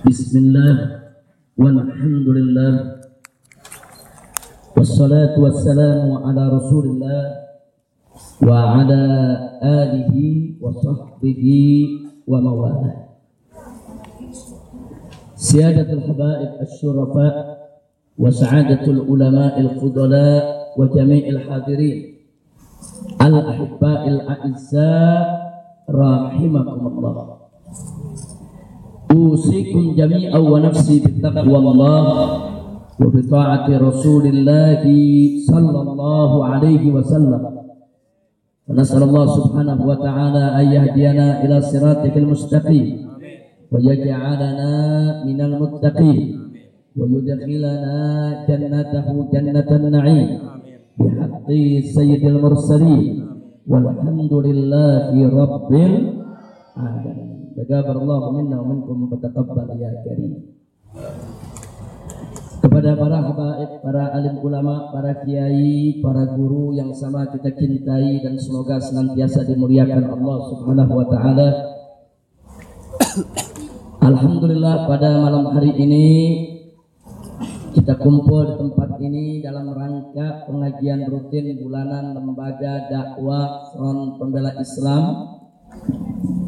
بسم الله والحمد لله والصلاة والسلام على رسول الله وعلى آله وصحبه وموالاه. سيادة الحبائب الشرفاء وسعادة العلماء الفضلاء وجميع الحاضرين. الأحباء الأعزاء رحمكم الله. أوصيكم جميعا ونفسي بتقوى الله وبطاعة رسول الله صلى الله عليه وسلم ونسأل الله سبحانه وتعالى أن يهدينا إلى صراطك المستقيم ويجعلنا من المتقين ويدخلنا جنته جنة النعيم بحق سيد المرسلين والحمد لله رب العالمين Tagabarallahu minna wa minkum wa ya karim. Kepada para habaib, para alim ulama, para kiai, para guru yang sama kita cintai dan semoga senantiasa dimuliakan Allah Subhanahu wa taala. Alhamdulillah pada malam hari ini kita kumpul di tempat ini dalam rangka pengajian rutin bulanan lembaga dakwah Front Pembela Islam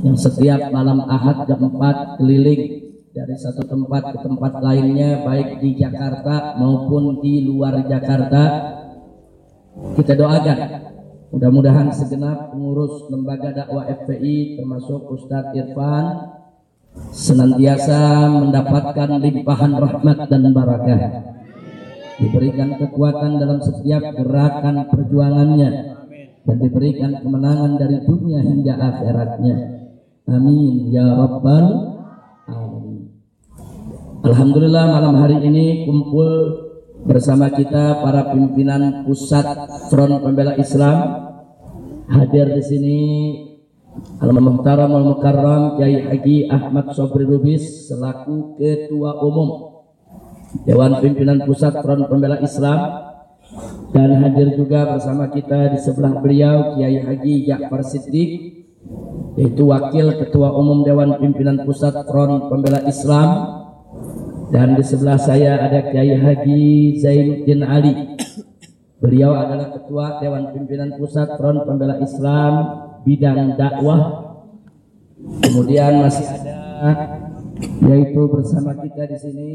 yang setiap malam Ahad jam 4 keliling dari satu tempat ke tempat lainnya baik di Jakarta maupun di luar Jakarta kita doakan. Mudah-mudahan segenap pengurus lembaga dakwah FPI termasuk Ustadz Irfan senantiasa mendapatkan limpahan rahmat dan barakah. Diberikan kekuatan dalam setiap gerakan perjuangannya dan diberikan kemenangan dari dunia hingga akhiratnya. Amin. Ya rabbal alamin. Alhamdulillah malam hari ini kumpul bersama kita para pimpinan pusat Front Pembela Islam. Hadir di sini Al-Muhtaram Al-Mukarram Kiai Haji Ahmad Sobri Lubis selaku Ketua Umum Dewan Pimpinan Pusat Front Pembela Islam dan hadir juga bersama kita di sebelah beliau Kiai Haji Ja'far Siddiq yaitu Wakil Ketua Umum Dewan Pimpinan Pusat Front Pembela Islam. Dan di sebelah saya ada Kiai Haji Zainuddin Ali. Beliau adalah Ketua Dewan Pimpinan Pusat Front Pembela Islam bidang dakwah. Kemudian masih ada yaitu bersama kita di sini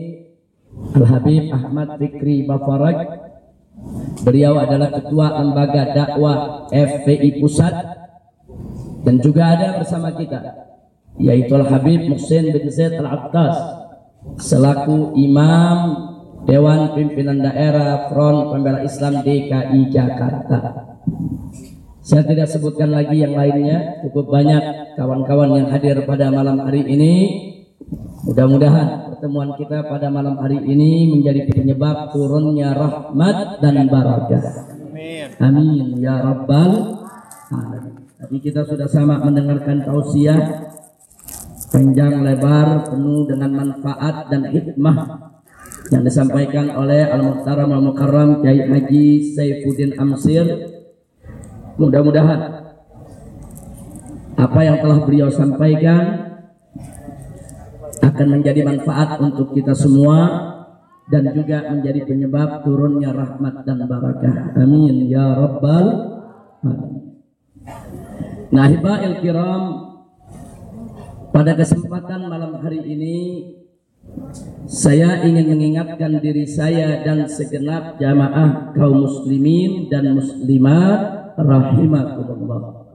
Al Habib Ahmad Fikri Bafaraj beliau adalah ketua lembaga dakwah FPI pusat dan juga ada bersama kita yaitu Al Habib Muhsin bin Zaid Al Attas selaku imam Dewan Pimpinan Daerah Front Pembela Islam DKI Jakarta saya tidak sebutkan lagi yang lainnya, cukup banyak kawan-kawan yang hadir pada malam hari ini. Mudah-mudahan pertemuan kita pada malam hari ini menjadi penyebab turunnya rahmat dan barakah. Amin ya rabbal alamin. Tadi kita sudah sama mendengarkan tausiah panjang lebar penuh dengan manfaat dan hikmah yang disampaikan oleh Al-Muhtaram Al-Mukarram Kiai Haji Saifuddin Amsir Mudah-mudahan apa yang telah beliau sampaikan akan menjadi manfaat untuk kita semua dan juga menjadi penyebab turunnya rahmat dan barakah. Amin ya rabbal alamin. Nah, hibahil kiram pada kesempatan malam hari ini saya ingin mengingatkan diri saya dan segenap jamaah kaum muslimin dan muslimat rahimakumullah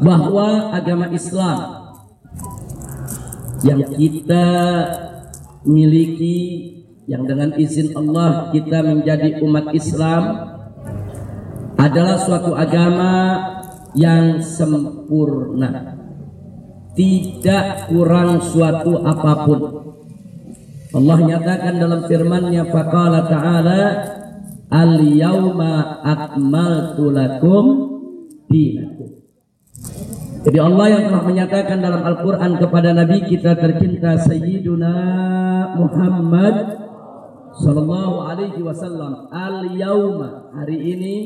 bahwa agama Islam yang kita miliki yang dengan izin Allah kita menjadi umat Islam adalah suatu agama yang sempurna. Tidak kurang suatu apa pun. Allah nyatakan dalam firman-Nya faqala ta'ala al yauma akmaltu lakum dinakum jadi Allah yang telah menyatakan dalam Al-Quran kepada Nabi kita tercinta Sayyiduna Muhammad Sallallahu alaihi wasallam Al-Yauma Hari ini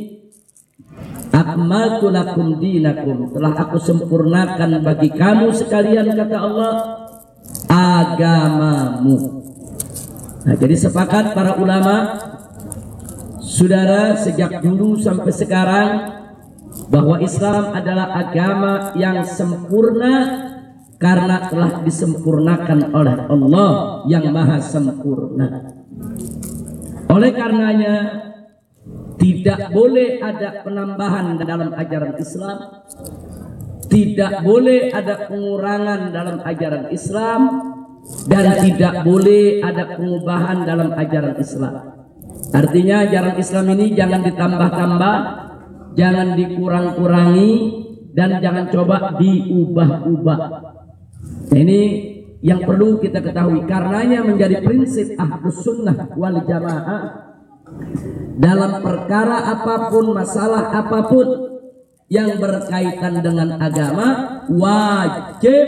Akmaltu lakum dinakum Telah aku sempurnakan bagi kamu sekalian kata Allah agamamu. Nah, jadi sepakat para ulama, saudara sejak dulu sampai sekarang bahwa Islam adalah agama yang sempurna karena telah disempurnakan oleh Allah yang maha sempurna. Oleh karenanya tidak boleh ada penambahan dalam ajaran Islam, tidak boleh ada pengurangan dalam ajaran Islam, dan tidak boleh ada pengubahan dalam ajaran Islam. Artinya ajaran Islam ini jangan ditambah-tambah, jangan dikurang-kurangi, dan jangan coba diubah-ubah. Ini yang perlu kita ketahui karenanya menjadi prinsip ahlus sunnah wal jamaah dalam perkara apa pun masalah apa pun yang berkaitan dengan agama wajib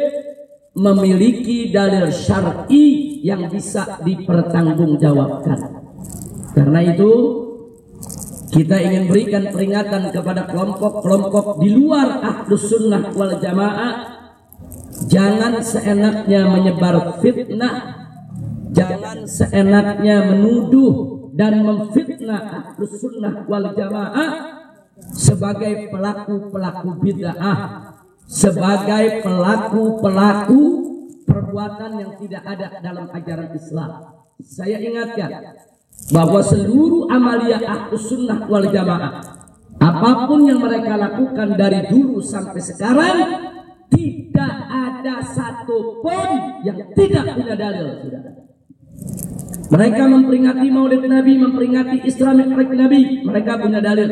memiliki dalil syar'i yang bisa dipertanggungjawabkan. Karena itu kita ingin berikan peringatan kepada kelompok-kelompok di luar ahlus sunnah wal jamaah jangan seenaknya menyebar fitnah jangan seenaknya menuduh dan memfitnah ahlus sunnah wal jamaah sebagai pelaku-pelaku bid'ah sebagai pelaku-pelaku perbuatan yang tidak ada dalam ajaran Islam. Saya ingatkan bahwa seluruh amalia ahlus sunnah wal jamaah apa pun yang mereka lakukan dari dulu sampai sekarang tidak ada satupun yang tidak punya dalil Mereka memperingati maulid Nabi, memperingati Isra Mi'raj Nabi, mereka punya dalil.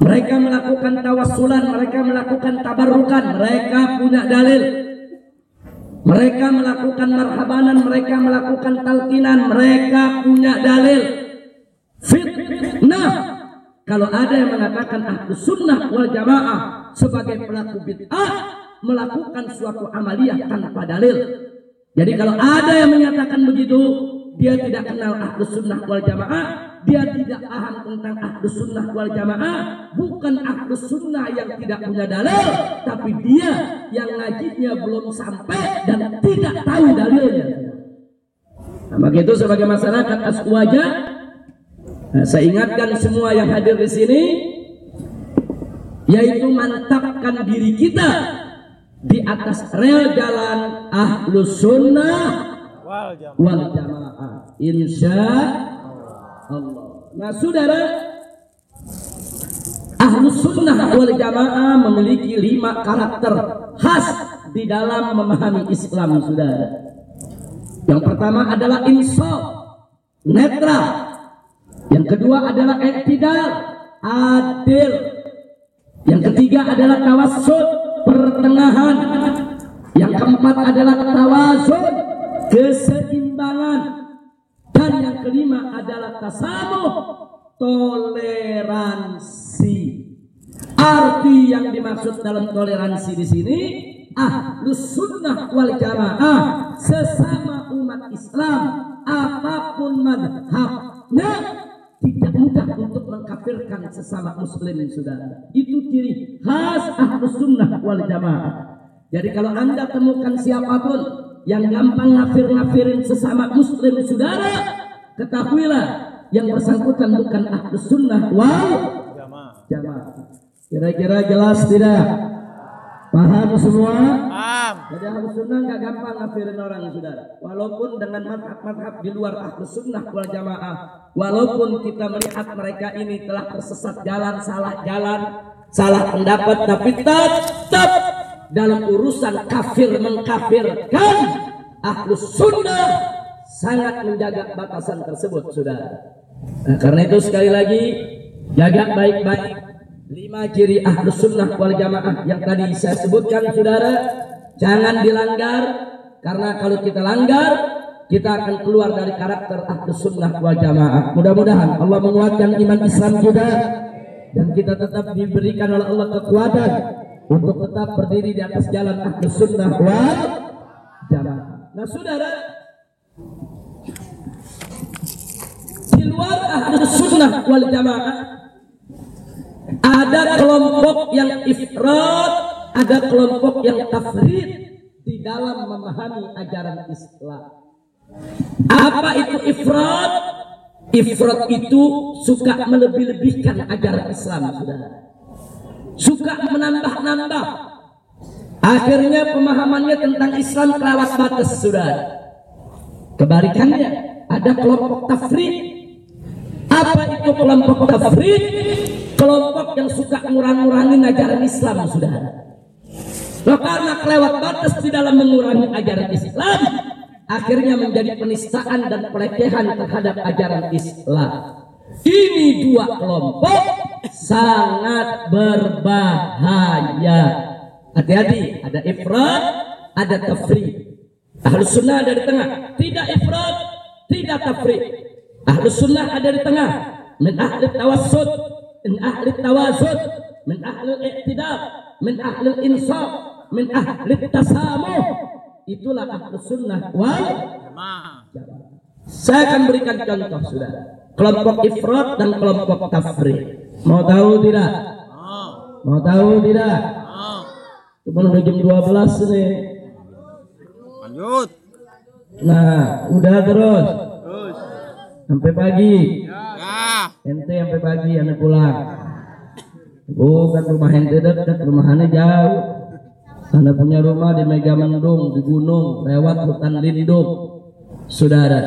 Mereka melakukan tawasulan, mereka melakukan tabarukan, mereka punya dalil. Mereka melakukan marhabanan, mereka melakukan talqinan, mereka punya dalil. Fitnah. Kalau ada yang mengatakan ahlu sunnah wal jamaah sebagai pelaku bid'ah melakukan suatu amaliyah tanpa dalil. Jadi kalau ada yang menyatakan begitu, dia tidak kenal ahlus sunnah wal jamaah, dia tidak paham tentang ahlus sunnah wal jamaah, bukan ahlus sunnah yang tidak punya dalil, tapi dia yang ngajinya belum sampai dan tidak tahu dalilnya. Nah, begitu sebagai masyarakat aswaja, nah, saya ingatkan semua yang hadir di sini, yaitu mantapkan diri kita di atas rel jalan ahlus sunnah wal jamaah. Insya Nah, saudara, ahlus sunnah wal jamaah memiliki lima karakter khas di dalam memahami Islam, saudara. Yang pertama adalah insaf, netral. Yang kedua adalah iktidal, adil. Yang ketiga adalah tawasud, pertengahan. Yang keempat adalah tawasud, keseimbangan dan yang kelima adalah tasamuh toleransi. Arti yang dimaksud dalam toleransi di sini ahlus sunnah wal jamaah sesama umat Islam apa pun madhabnya tidak mudah untuk mengkafirkan sesama muslim saudara. Itu ciri khas ahlus sunnah wal jamaah. Jadi kalau anda temukan siapa pun yang gampang ngafir-ngafirin sesama muslim saudara. Ketahuilah yang bersangkutan bukan ahlus sunnah wal jamaah. Kira-kira jelas tidak? Paham semua? Paham. Jadi ahlus sunnah nggak gampang ngafirin orang saudara. Walaupun dengan madhab-madhab di luar ahlus sunnah wal jamaah walaupun kita melihat mereka ini telah tersesat jalan salah jalan salah pendapat tapi tetap dalam urusan kafir mengkafirkan ahlus sunnah sangat menjaga batasan tersebut saudara. Nah, karena itu sekali lagi jaga baik-baik lima ciri ahlus sunnah wal jamaah yang tadi saya sebutkan saudara. Jangan dilanggar karena kalau kita langgar kita akan keluar dari karakter ahlus sunnah wal jamaah. Mudah-mudahan Allah menguatkan iman Islam juga dan kita tetap diberikan oleh Allah kekuatan untuk tetap berdiri di atas jalan ahlus sunnah wal jamaah. Nah saudara, di luar ahlus sunnah wal jamaah ada kelompok yang ifrat, ada kelompok yang tafrid di dalam memahami ajaran Islam. Apa itu ifrat? Ifrat itu suka melebih-lebihkan ajaran Islam, saudara. Suka menambah-nambah. Akhirnya pemahamannya tentang Islam kelewat batas, saudara. Kebalikannya, ada kelompok tafrid. Apa itu kelompok tafrid? Kelompok yang suka ngurang-ngurangin ajaran Islam, saudara. Loh, karena kelewat batas di dalam mengurangi ajaran Islam, akhirnya menjadi penistaan dan pelecehan terhadap ajaran Islam. Ini dua kelompok sangat berbahaya. Hati-hati, ada ifrat, ada tafrid. Ahlus sunnah ada di tengah, tidak ifrat, tidak tafrid. Ahlus sunnah ada di tengah, min ahli tawassud, min ahli tawasud, min ahli iktidar, min ahli insaf, min ahli tasamuh. Itulah ahlus sunnah wal Saya akan berikan contoh sudah. Kelompok ifrat dan kelompok tafrid. Mau tahu tidak? Mau tahu tidak? Cuma udah jam 12 nih. Lanjut. Nah, udah terus. Terus. Sampai pagi. Ya. Ente sampai pagi ane pulang. Bukan rumah ente dekat, rumahannya jauh. Anda punya rumah di Megamendung, di gunung, lewat hutan lindung. Saudara,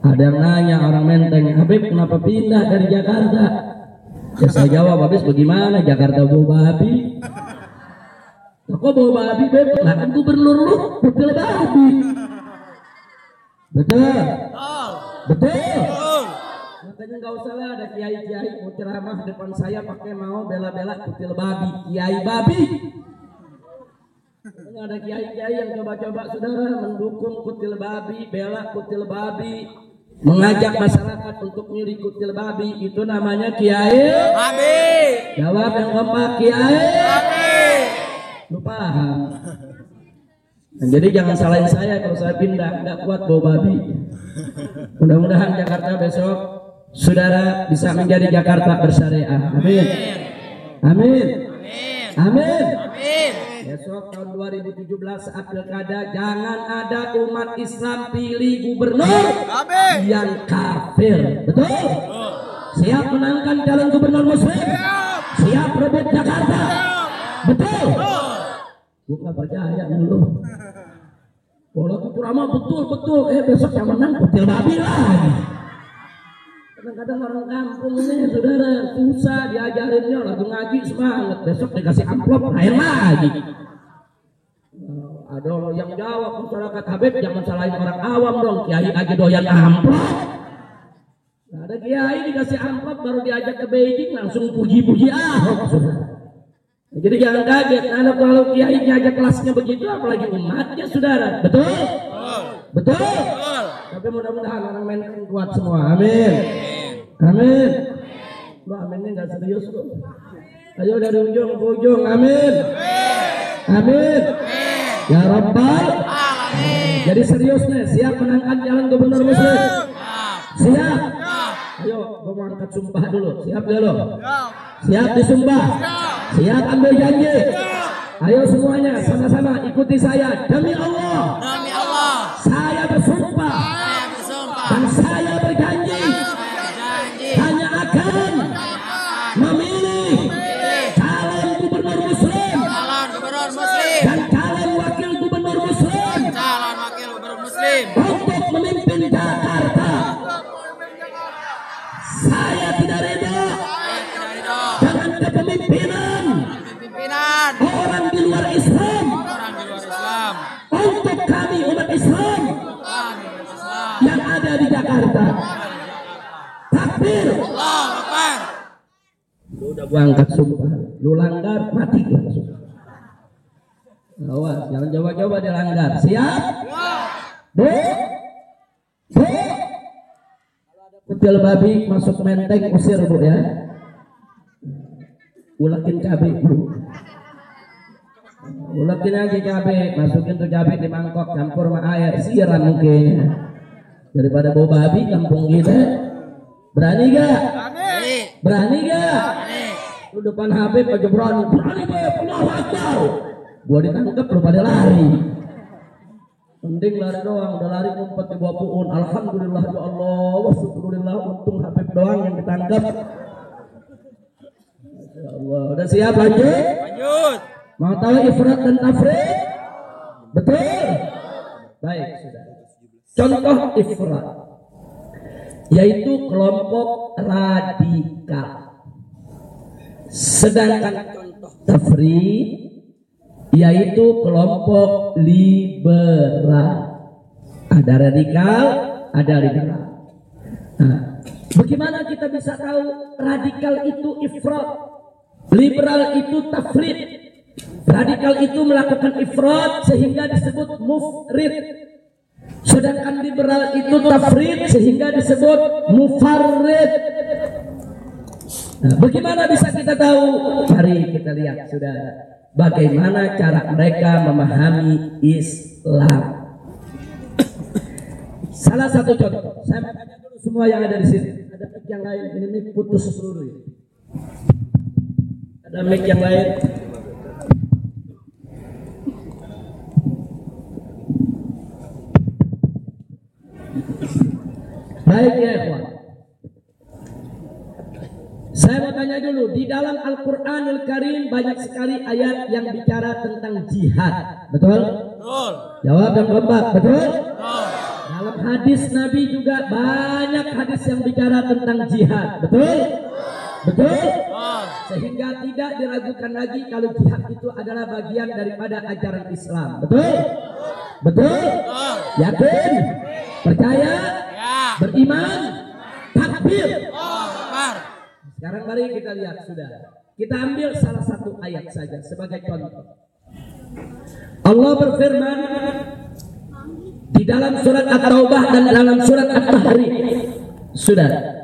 ada yang nanya orang menteng, Habib kenapa pindah dari Jakarta? Ya saya jawab, habis bagaimana Jakarta bau babi? Kok bau babi, Beb? Lah kan gubernur lu, betul babi. Betul, Betul. Makanya nggak usah lah ada kiai-kiai mau ceramah depan saya pakai mau bela-bela kutil babi, kiai babi. Ada kiai-kiai yang coba-coba saudara mendukung kutil babi, bela kutil babi, mengajak masyarakat untuk milih kutil babi itu namanya kiai. Babi. Jawab yang keempat kiai. Babi. Lu paham? Nah, jadi jangan salahin saya kalau saya pindah nggak kuat bau babi. Mudah-mudahan Jakarta besok saudara bisa menjadi Jakarta bersyariah. Amin. Amin. Amin. Amin. Amin. Besok tahun 2017 saat pilkada jangan ada umat Islam pilih gubernur Babi. yang kafir. Betul? Siap menangkan calon gubernur muslim? Siap rebut Jakarta? Betul? Gue gak percaya nih lu. Bola Kurama betul betul. Eh besok yang menang kutil babi lagi. Kadang-kadang orang kampung ini saudara susah diajarinnya lagi ngaji semangat. Besok dikasih amplop lain lagi. Eh, Ada yang jawab masyarakat Habib jangan salahin orang awam dong. Kiai aja doyan amplop. Nah, ada kiai dikasih amplop baru diajak ke Beijing langsung puji-puji Ahok. Nah, Jadi jangan kaget, anak kalau kiai ngajak kelasnya begitu, apalagi umatnya saudara. Betul? Betul? Betul. Tapi mudah-mudahan orang menteng kuat semua. Amin. Amin. Lu aminnya nggak serius kok. Ayo dari ujung ke ujung. Amin. Amin. Ya Rabbal. Jadi serius nih, siap menangkan jalan gubernur muslim. Siap. Ayo, gua mau angkat sumpah dulu. Siap gak lo? Siap disumpah. Siap ambil janji. Ayo semuanya sama-sama ikuti saya. Demi Allah, Demi Allah. Takbir. Allah Akbar. Lu udah gua angkat sumpah. Lu langgar mati langsung. Awas, jangan coba-coba dilanggar. Siap? Bu? Bu? Kutil babi masuk menteng usir bu ya. Ulakin cabai bu. Ulakin aja cabai, masukin tuh cabai di mangkok, campur sama air, siram mungkin. Daripada bau babi kampung kita. Berani gak? Amin. Berani gak? Amin. Lu depan Habib aja berani. Berani Beb, Allahu Akbar. Gua ditangkap lu pada lari. Mending lari doang, udah lari ngumpet di bawah pohon. Alhamdulillah ya Allah, wa syukurillah untung Habib doang yang ditangkap. Allah, udah siap lanjut? Lanjut. Mau tahu ifrat dan tafrid? Betul? Baik, sudah. Contoh ifrat yaitu kelompok radikal. Sedangkan contoh tafrid yaitu kelompok liberal. Ada radikal, ada liberal. Nah, bagaimana kita bisa tahu radikal itu ifrat, liberal itu tafrid. Radikal itu melakukan ifrat sehingga disebut mufrid. Sedangkan liberal itu tafrid sehingga disebut mufarrid. Nah, bagaimana bisa kita tahu? Mari kita lihat sudah bagaimana cara mereka memahami Islam. Salah satu contoh, saya tanya dulu semua yang ada di sini. Ada mic yang lain, ini putus seluruh ini. Ada mic yang lain. Baik ya ikhwan. Saya mau tanya dulu, di dalam Al-Quranul Karim banyak sekali ayat yang bicara tentang jihad. Betul? Betul. Jawab dan kompak, betul? Betul. Dalam hadis Nabi juga banyak hadis yang bicara tentang jihad. Betul? Betul? Betul. Sehingga tidak diragukan lagi kalau jihad itu adalah bagian daripada ajaran Islam. Betul? Betul? Yakin? Percaya? Ya. Beriman? Takbir? Sekarang mari kita lihat sudah. Kita ambil salah satu ayat saja sebagai contoh. Allah berfirman di dalam surat At-Taubah dan dalam surat At-Tahrim. Sudah.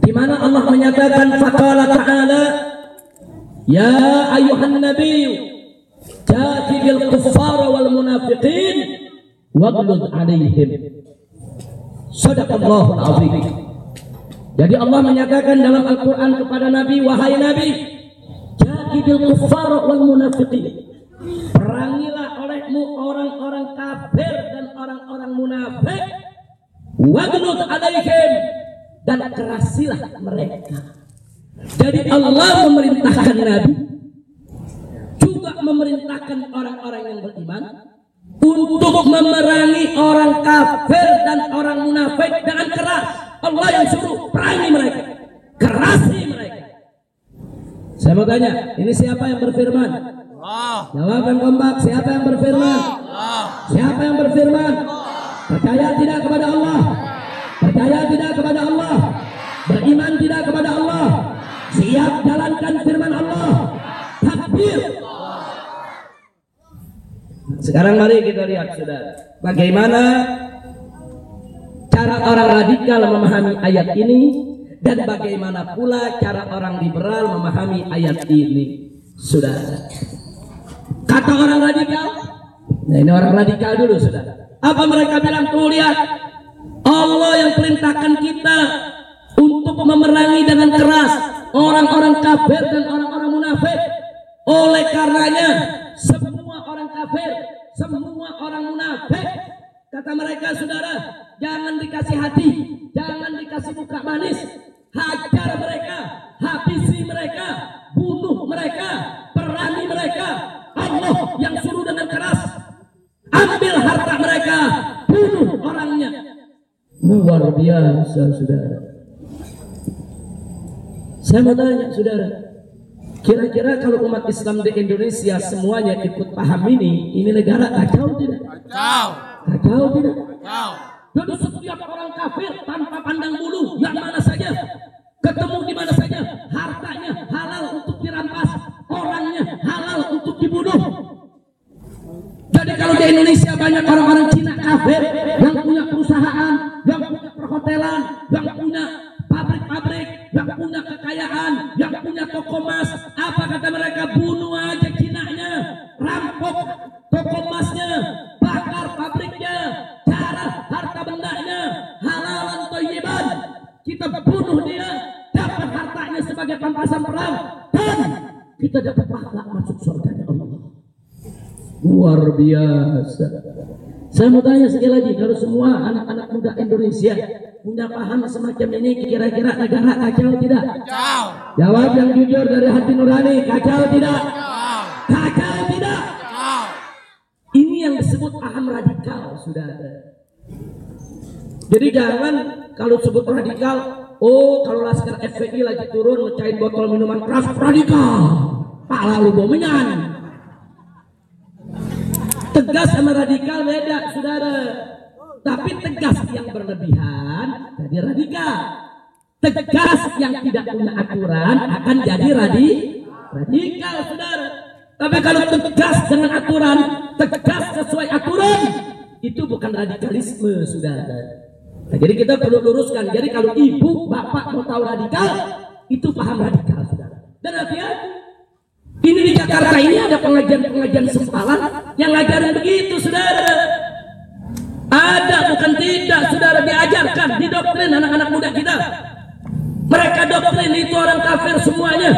Di mana Allah menyatakan faqala ta'ala Ya ayuhan nabiyyu jahidil kuffara wal munafiqin waghlud alaihim. Sadaqallahul azim. Jadi Allah menyatakan dalam Al-Quran kepada Nabi, wahai Nabi, jahidil kuffar wal munafiqin. Perangilah olehmu orang-orang kafir dan orang-orang munafik. Wagnud alaihim dan kerasilah mereka. Jadi Allah memerintahkan Nabi juga memerintahkan orang-orang yang beriman untuk memerangi orang kafir dan orang munafik dengan keras. Allah yang suruh perangi mereka, kerasi mereka. Saya mau tanya, ini siapa yang berfirman? Allah. Jawab yang kompak, siapa yang berfirman? Allah. Siapa yang berfirman? Percaya tidak kepada Allah? Percaya tidak kepada Allah? Beriman tidak kepada Allah? Siap jalankan firman Allah? Takbir. Sekarang mari kita lihat sudah bagaimana cara orang radikal memahami ayat ini dan bagaimana pula cara orang liberal memahami ayat ini. Sudah. Kata orang radikal, nah ini orang radikal dulu sudah. Apa mereka bilang tuh lihat Allah yang perintahkan kita untuk memerangi dengan keras orang-orang kafir dan orang-orang munafik. Oleh karenanya semua orang kafir, semua orang munafik kata mereka saudara, jangan dikasih hati, jangan dikasih muka manis. Hajar mereka, habisi mereka, bunuh mereka, perangi mereka. Allah yang suruh dengan keras. Ambil harta mereka, bunuh orangnya. Luar biasa, saudara. Saya mau tanya, saudara. Kira-kira kalau umat Islam di Indonesia semuanya ikut paham ini, ini negara kacau tidak? Kau. Kacau tidak? Kau. Jadi setiap orang kafir tanpa pandang bulu, yang mana saja, ketemu di mana saja, hartanya halal untuk dirampas, orangnya halal untuk dibunuh. Jadi kalau di Indonesia banyak orang-orang Cina kafir yang punya perusahaan, yang punya perhotelan, yang punya pabrik-pabrik, yang punya kekayaan, yang punya toko emas, apa kata mereka bunuh aja Cinanya, rampok toko emasnya, bakar pabriknya, cara harta bendanya, halalan toyiban, kita bunuh dia, dapat hartanya sebagai pampasan perang, dan kita dapat pahala masuk surga Allah. Luar biasa. Saya mau tanya sekali lagi, kalau semua anak-anak muda Indonesia punya paham semacam ini, kira-kira negara kacau tidak? Kacau. Jawab yang jujur dari hati nurani, kacau tidak? Kacau. Kacau tidak? Kacau. Ini yang disebut paham radikal, saudara. Jadi jangan kalau sebut radikal, oh kalau laskar FPI lagi turun mecahin botol minuman keras, radikal. Pak lalu bomenyan. Tegas sama radikal beda, saudara. Tapi tegas yang berlebihan jadi radikal. Tegas yang tidak punya aturan akan jadi radi radikal, saudara. Tapi kalau tegas dengan aturan, tegas sesuai aturan, itu bukan radikalisme, saudara. Nah, jadi kita perlu luruskan. Jadi kalau ibu, bapak mau tahu radikal, itu paham radikal, saudara. Dan hati-hati. Ini di Jakarta ini ada pengajian-pengajian sempalan yang ngajarin begitu, saudara. Ada bukan tidak, saudara diajarkan, didoktrin anak-anak muda kita. Mereka doktrin itu orang kafir semuanya.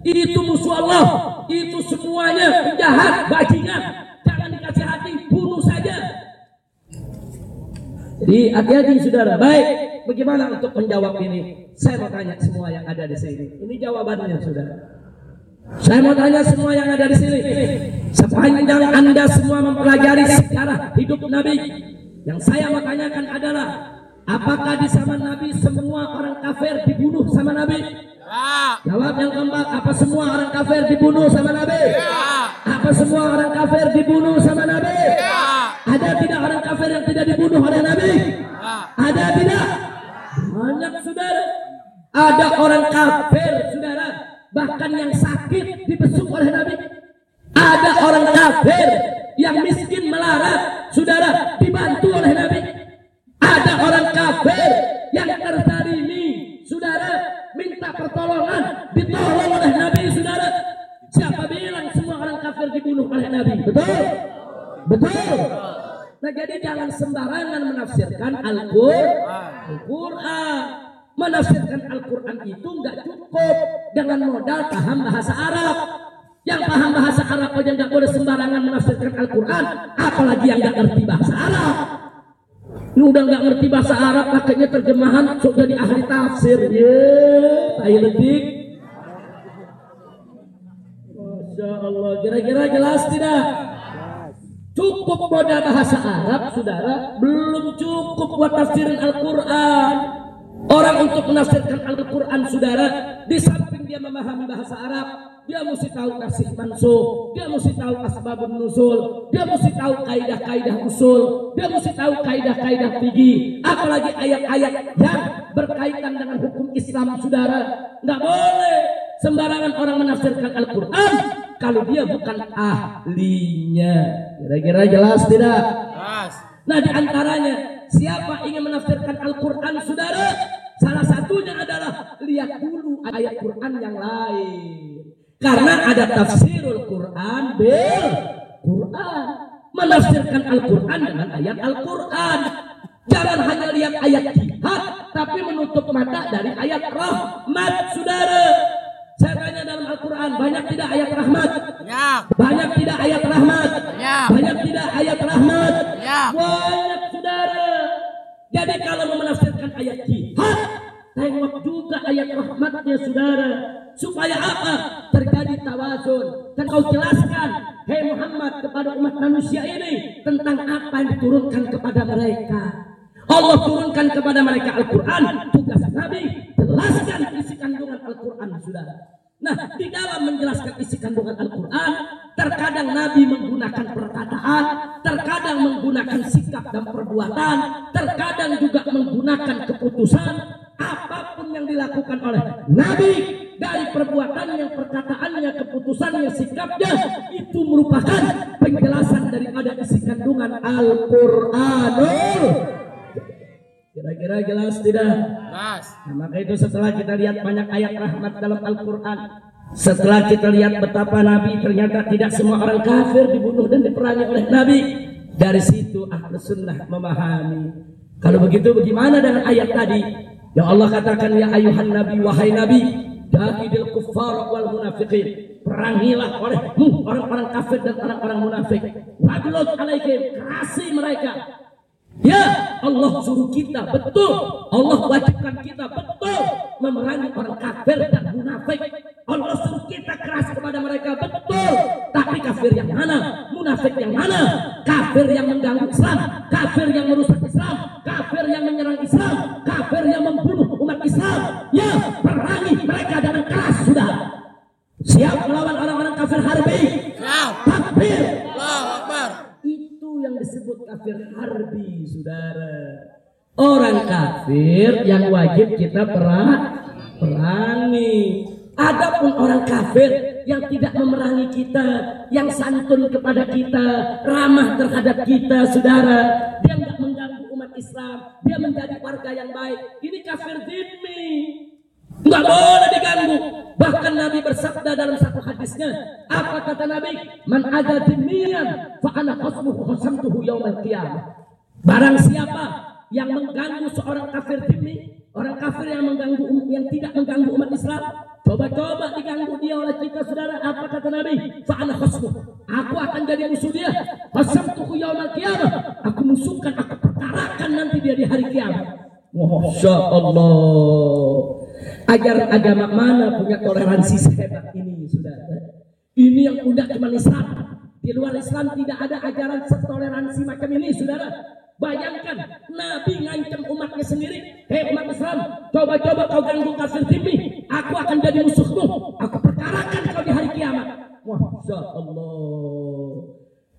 Itu musuh Allah. Itu semuanya penjahat, bajingan. Jangan dikasih hati, bunuh saja. Jadi hati-hati saudara. Baik, bagaimana untuk menjawab ini? Saya mau tanya semua yang ada di sini. Ini jawabannya saudara. Saya mau tanya semua yang ada di sini. Sepanjang Anda semua mempelajari sejarah hidup Nabi, yang saya mau tanyakan adalah apakah di zaman Nabi semua orang kafir dibunuh sama Nabi? Ya. Jawab yang keempat, apa semua orang kafir dibunuh sama Nabi? Ya. Apa semua orang kafir dibunuh sama Nabi? Ya. Ada tidak orang kafir yang tidak dibunuh oleh Nabi? Ya. Ada tidak? Banyak saudara. Ada orang kafir saudara. Bahkan yang sakit dibesuk oleh Nabi. Ada orang kafir yang miskin melarat saudara dibantu oleh Nabi. Ada orang kafir yang terzalimi saudara minta pertolongan ditolong oleh Nabi saudara. Siapa bilang semua orang kafir dibunuh oleh Nabi? Betul? Betul. Nah jadi jangan sembarangan menafsirkan Al-Qur'an. Al-Quran. Menafsirkan Al-Quran itu nggak cukup dengan modal paham bahasa Arab. Yang paham bahasa Arab aja nggak boleh sembarangan menafsirkan Al-Quran, apalagi yang nggak ngerti bahasa Arab. Ini udah nggak ngerti bahasa Arab, pakainya terjemahan, sok jadi ahli tafsir. Ye, tai ledik. Masya Allah, kira-kira jelas tidak? Cukup modal bahasa Arab, saudara, belum cukup buat tafsirin Al-Quran. Orang untuk menafsirkan Al-Quran, saudara, di samping dia memahami bahasa Arab, dia mesti tahu kasih mansuh, dia mesti tahu asbabun nuzul, dia mesti tahu kaidah-kaidah usul, dia mesti tahu kaidah-kaidah fikih, apalagi ayat-ayat yang berkaitan dengan hukum Islam, saudara. Nggak boleh sembarangan orang menafsirkan Al-Quran kalau dia bukan ahlinya. Kira-kira jelas tidak? Jelas. Nah di antaranya siapa ingin menafsirkan Al-Quran saudara? Salah satunya adalah lihat dulu ayat Quran yang lain. Karena ada tafsirul Quran bil Quran. Menafsirkan Al-Quran dengan ayat Al-Quran. Jangan hanya lihat ayat jihad, tapi menutup mata dari ayat rahmat, saudara. Saya tanya dalam Al-Quran, banyak tidak ayat rahmat? Banyak. Banyak tidak ayat rahmat? Banyak. Banyak tidak ayat rahmat? Banyak. Banyak. Jadi kalau menafsirkan ayat jihad, tengok juga ayat rahmatnya saudara. Supaya apa? Terjadi tawazun. Dan kau jelaskan, hei Muhammad kepada umat manusia ini tentang apa yang diturunkan kepada mereka. Allah turunkan kepada mereka Al-Quran. Tugas Nabi, jelaskan isi kandungan Al-Quran saudara. Nah, di dalam menjelaskan isi kandungan Al-Quran, terkadang Nabi menggunakan perkataan, terkadang menggunakan sikap dan perbuatan, terkadang juga menggunakan keputusan, apa pun yang dilakukan oleh Nabi dari perbuatannya, perkataannya, keputusannya, sikapnya, itu merupakan penjelasan daripada isi kandungan Al-Quranul. Kira-kira jelas tidak? Jelas. Nah, maka itu setelah kita lihat banyak ayat rahmat dalam Al-Quran. Setelah kita lihat betapa Nabi ternyata tidak semua orang kafir dibunuh dan diperangi oleh Nabi. Dari situ ahlu sunnah memahami. Kalau begitu bagaimana dengan ayat tadi? Yang Allah katakan ya ayuhan Nabi wahai Nabi jahidil kuffar wal munafiqin. Perangilah olehmu orang-orang kafir dan orang-orang munafik. Wadlul alaihim kerasi mereka Ya Allah suruh kita betul. Allah wajibkan kita betul. Memerangi orang kafir dan munafik. Allah suruh kita keras kepada mereka betul. Tapi kafir yang mana? Munafik yang mana? Kafir yang mengganggu Islam Kafir yang merusak Islam Kafir yang menyerang Islam Kafir yang membunuh umat Islam. Ya perangi mereka dengan keras sudah. Siap melawan orang-orang kafir harbi Siap. Takbir Allahu Akbar. itu yang disebut kafir harbi, saudara. Orang kafir yang wajib kita perang, perangi. Adapun orang kafir yang tidak memerangi kita, yang santun kepada kita, ramah terhadap kita, saudara. Dia nggak mengganggu umat Islam, dia menjadi warga yang baik. Ini kafir zimmi. Nggak boleh diganggu. Bahkan Nabi bersabda dalam satu hadisnya, apa kata Nabi? Man ada dinian, fa ana khasmuhu khasamtuhu yaumal qiyamah. Barang siapa yang mengganggu seorang kafir dini, orang kafir yang mengganggu um- yang tidak mengganggu umat Islam, coba-coba diganggu dia oleh kita saudara. Apa kata Nabi? Fa ana. Aku akan jadi musuh dia. Khasamtuhu yaumal qiyamah. Aku musuhkan, aku perkarakan nanti dia di hari kiamat. Masya Allah. Agar agama mana punya toleransi sehebat ini, saudara. Ini yang udah cuma Islam. Di luar Islam tidak ada ajaran setoleransi macam ini, saudara. Bayangkan Nabi ngancam umatnya sendiri. Hei umat Islam, coba-coba kau ganggu kafir timih. Aku akan jadi musuhmu. Aku perkarakan kau di hari kiamat. Masya Allah.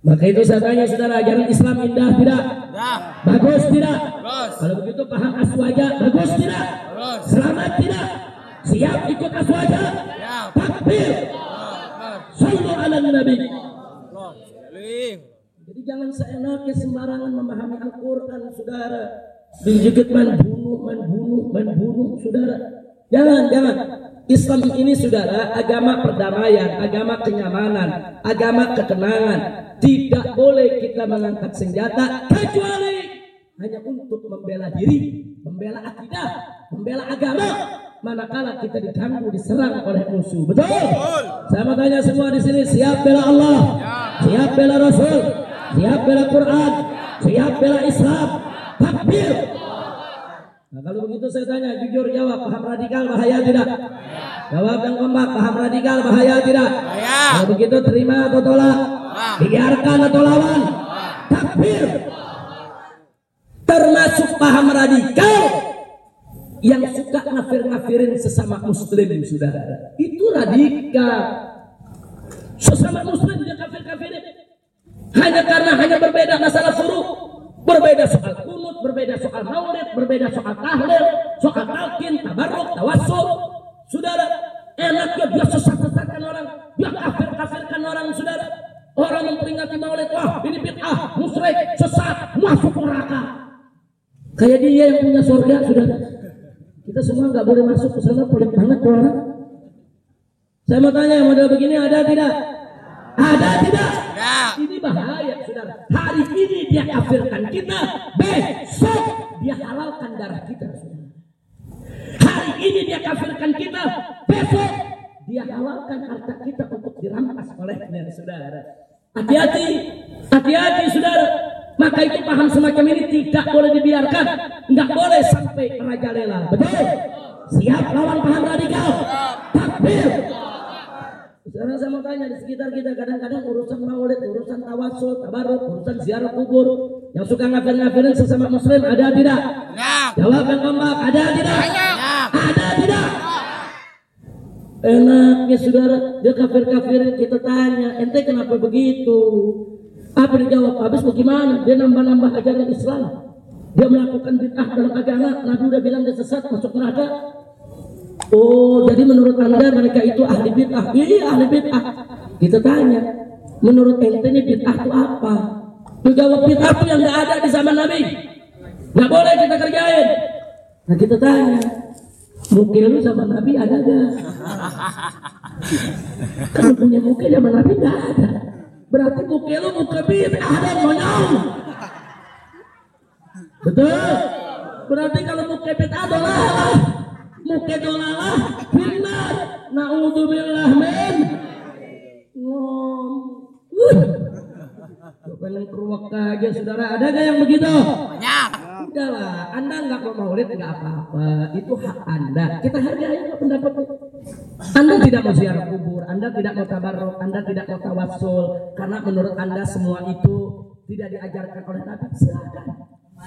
Maka itu saya tanya saudara, ajaran Islam indah tidak? Dah. Bagus tidak? Bagus. Kalau begitu paham aswaja, bagus tidak? Bagus. Selamat tidak? Siap ikut aswaja? Siap. Takbir. Sallu ala nabi. Jadi jangan seenaknya sembarangan memahami Al-Quran, saudara. Dijigit main bunuh, main bunuh, main bunuh, saudara. Jangan, jangan. Islam ini, saudara, agama perdamaian, agama kenyamanan, agama ketenangan. Tidak boleh kita mengangkat senjata kecuali hanya untuk membela diri, membela akidah, membela agama. Manakala kita diganggu, diserang oleh musuh. Betul? Saya mau tanya semua di sini, siap bela Allah? Siap bela Rasul? Siap bela Quran? Siap bela Islam? Takbir! Nah, kalau begitu saya tanya, jujur jawab, paham radikal bahaya tidak? Jawab yang kompak, paham radikal bahaya tidak? Bahaya. Kalau begitu terima atau tolak? Biarkan atau lawan? Takbir! Termasuk paham radikal yang suka ngafir-ngafirin sesama muslim saudara. Itu radikal. Sesama muslim dia kafir-kafirin. Hanya karena hanya berbeda masalah suruh. Berbeda soal kunut, berbeda soal maulid, berbeda soal tahlil, soal talqin, tabarruk, tawassul. Saudara, enaknya dia sesat-sesatkan orang, dia kafir-kafirkan orang, saudara. Orang memperingati maulid, wah ini bid'ah, musyrik, sesat, masuk neraka. Kayak dia yang punya surga, saudara. Kita semua nggak boleh masuk ke sana, pelit banget orang. Saya mau tanya, model begini ada tidak? Ada tidak? Ya. Ini bahaya, saudara. Hari ini dia kafirkan kita, besok dia halalkan darah kita. Hari ini dia kafirkan kita, besok dia halalkan harta kita untuk dirampas olehnya, saudara. Hati-hati, hati-hati, saudara. Maka itu paham semacam ini tidak boleh dibiarkan, nggak boleh sampai merajalela. Betul? Siap lawan paham radikal? Sekarang saya mau tanya di sekitar kita kadang-kadang urusan maulid, urusan tawasul, tabaruk, urusan ziarah kubur, yang suka ngafir-ngafirin sesama muslim ada tidak? Ya. Jawab yang kompak, ada tidak? Ya. Ada tidak? Enaknya saudara, dia kafir-kafirin kita tanya, ente kenapa begitu? Apa dijawab? Habis bagaimana? Dia nambah-nambah ajaran Islam. Dia melakukan bid'ah dalam agama. Nabi udah bilang dia sesat masuk neraka. Oh, jadi menurut anda mereka itu ahli bid'ah? Iya ahli bid'ah. Kita tanya, menurut ente ini bid'ah itu apa? Dia jawab bid'ah itu yang nggak ada di zaman Nabi. Nggak boleh kita kerjain. Nah kita tanya, mukil lu sama Nabi ada gak? Kalau punya mukil sama Nabi nggak ada. Berarti mukil lu muka bid'ah dan monyong. Betul? Berarti kalau muka bid'ah dolalah. Muke dolalah finnar naudzubillah min ngom. Uh. pengen keruak aja saudara ada gak yang begitu Banyak. udahlah anda nggak mau maulid nggak apa-apa. Itu hak anda. Kita hargai apa pendapat anda tidak mau ziarah kubur. Anda tidak mau tabarruk. Anda tidak mau tawassul. Karena menurut anda semua itu tidak diajarkan oleh Nabi. Silakan.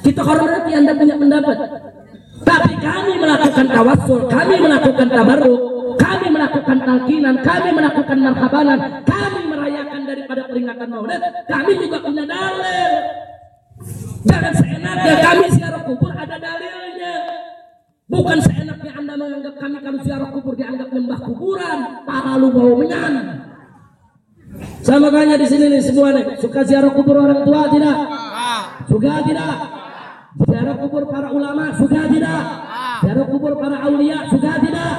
Kita hormati anda punya pendapat tapi kami melakukan tawassul kami melakukan tabarruk kami melakukan talkinan kami melakukan marhabanan kami merayakan daripada peringatan maulid kami juga punya dalil Jangan seenaknya kami ziarah kubur ada dalilnya. Bukan seenaknya Anda menganggap kami kalau ziarah kubur dianggap nyembah kuburan. Para lu bau menyan. Sama makanya di sini nih semua nih suka ziarah kubur orang tua tidak? Ah. Suka tidak? Ziarah kubur para ulama suka tidak? Ziarah kubur para aulia suka tidak?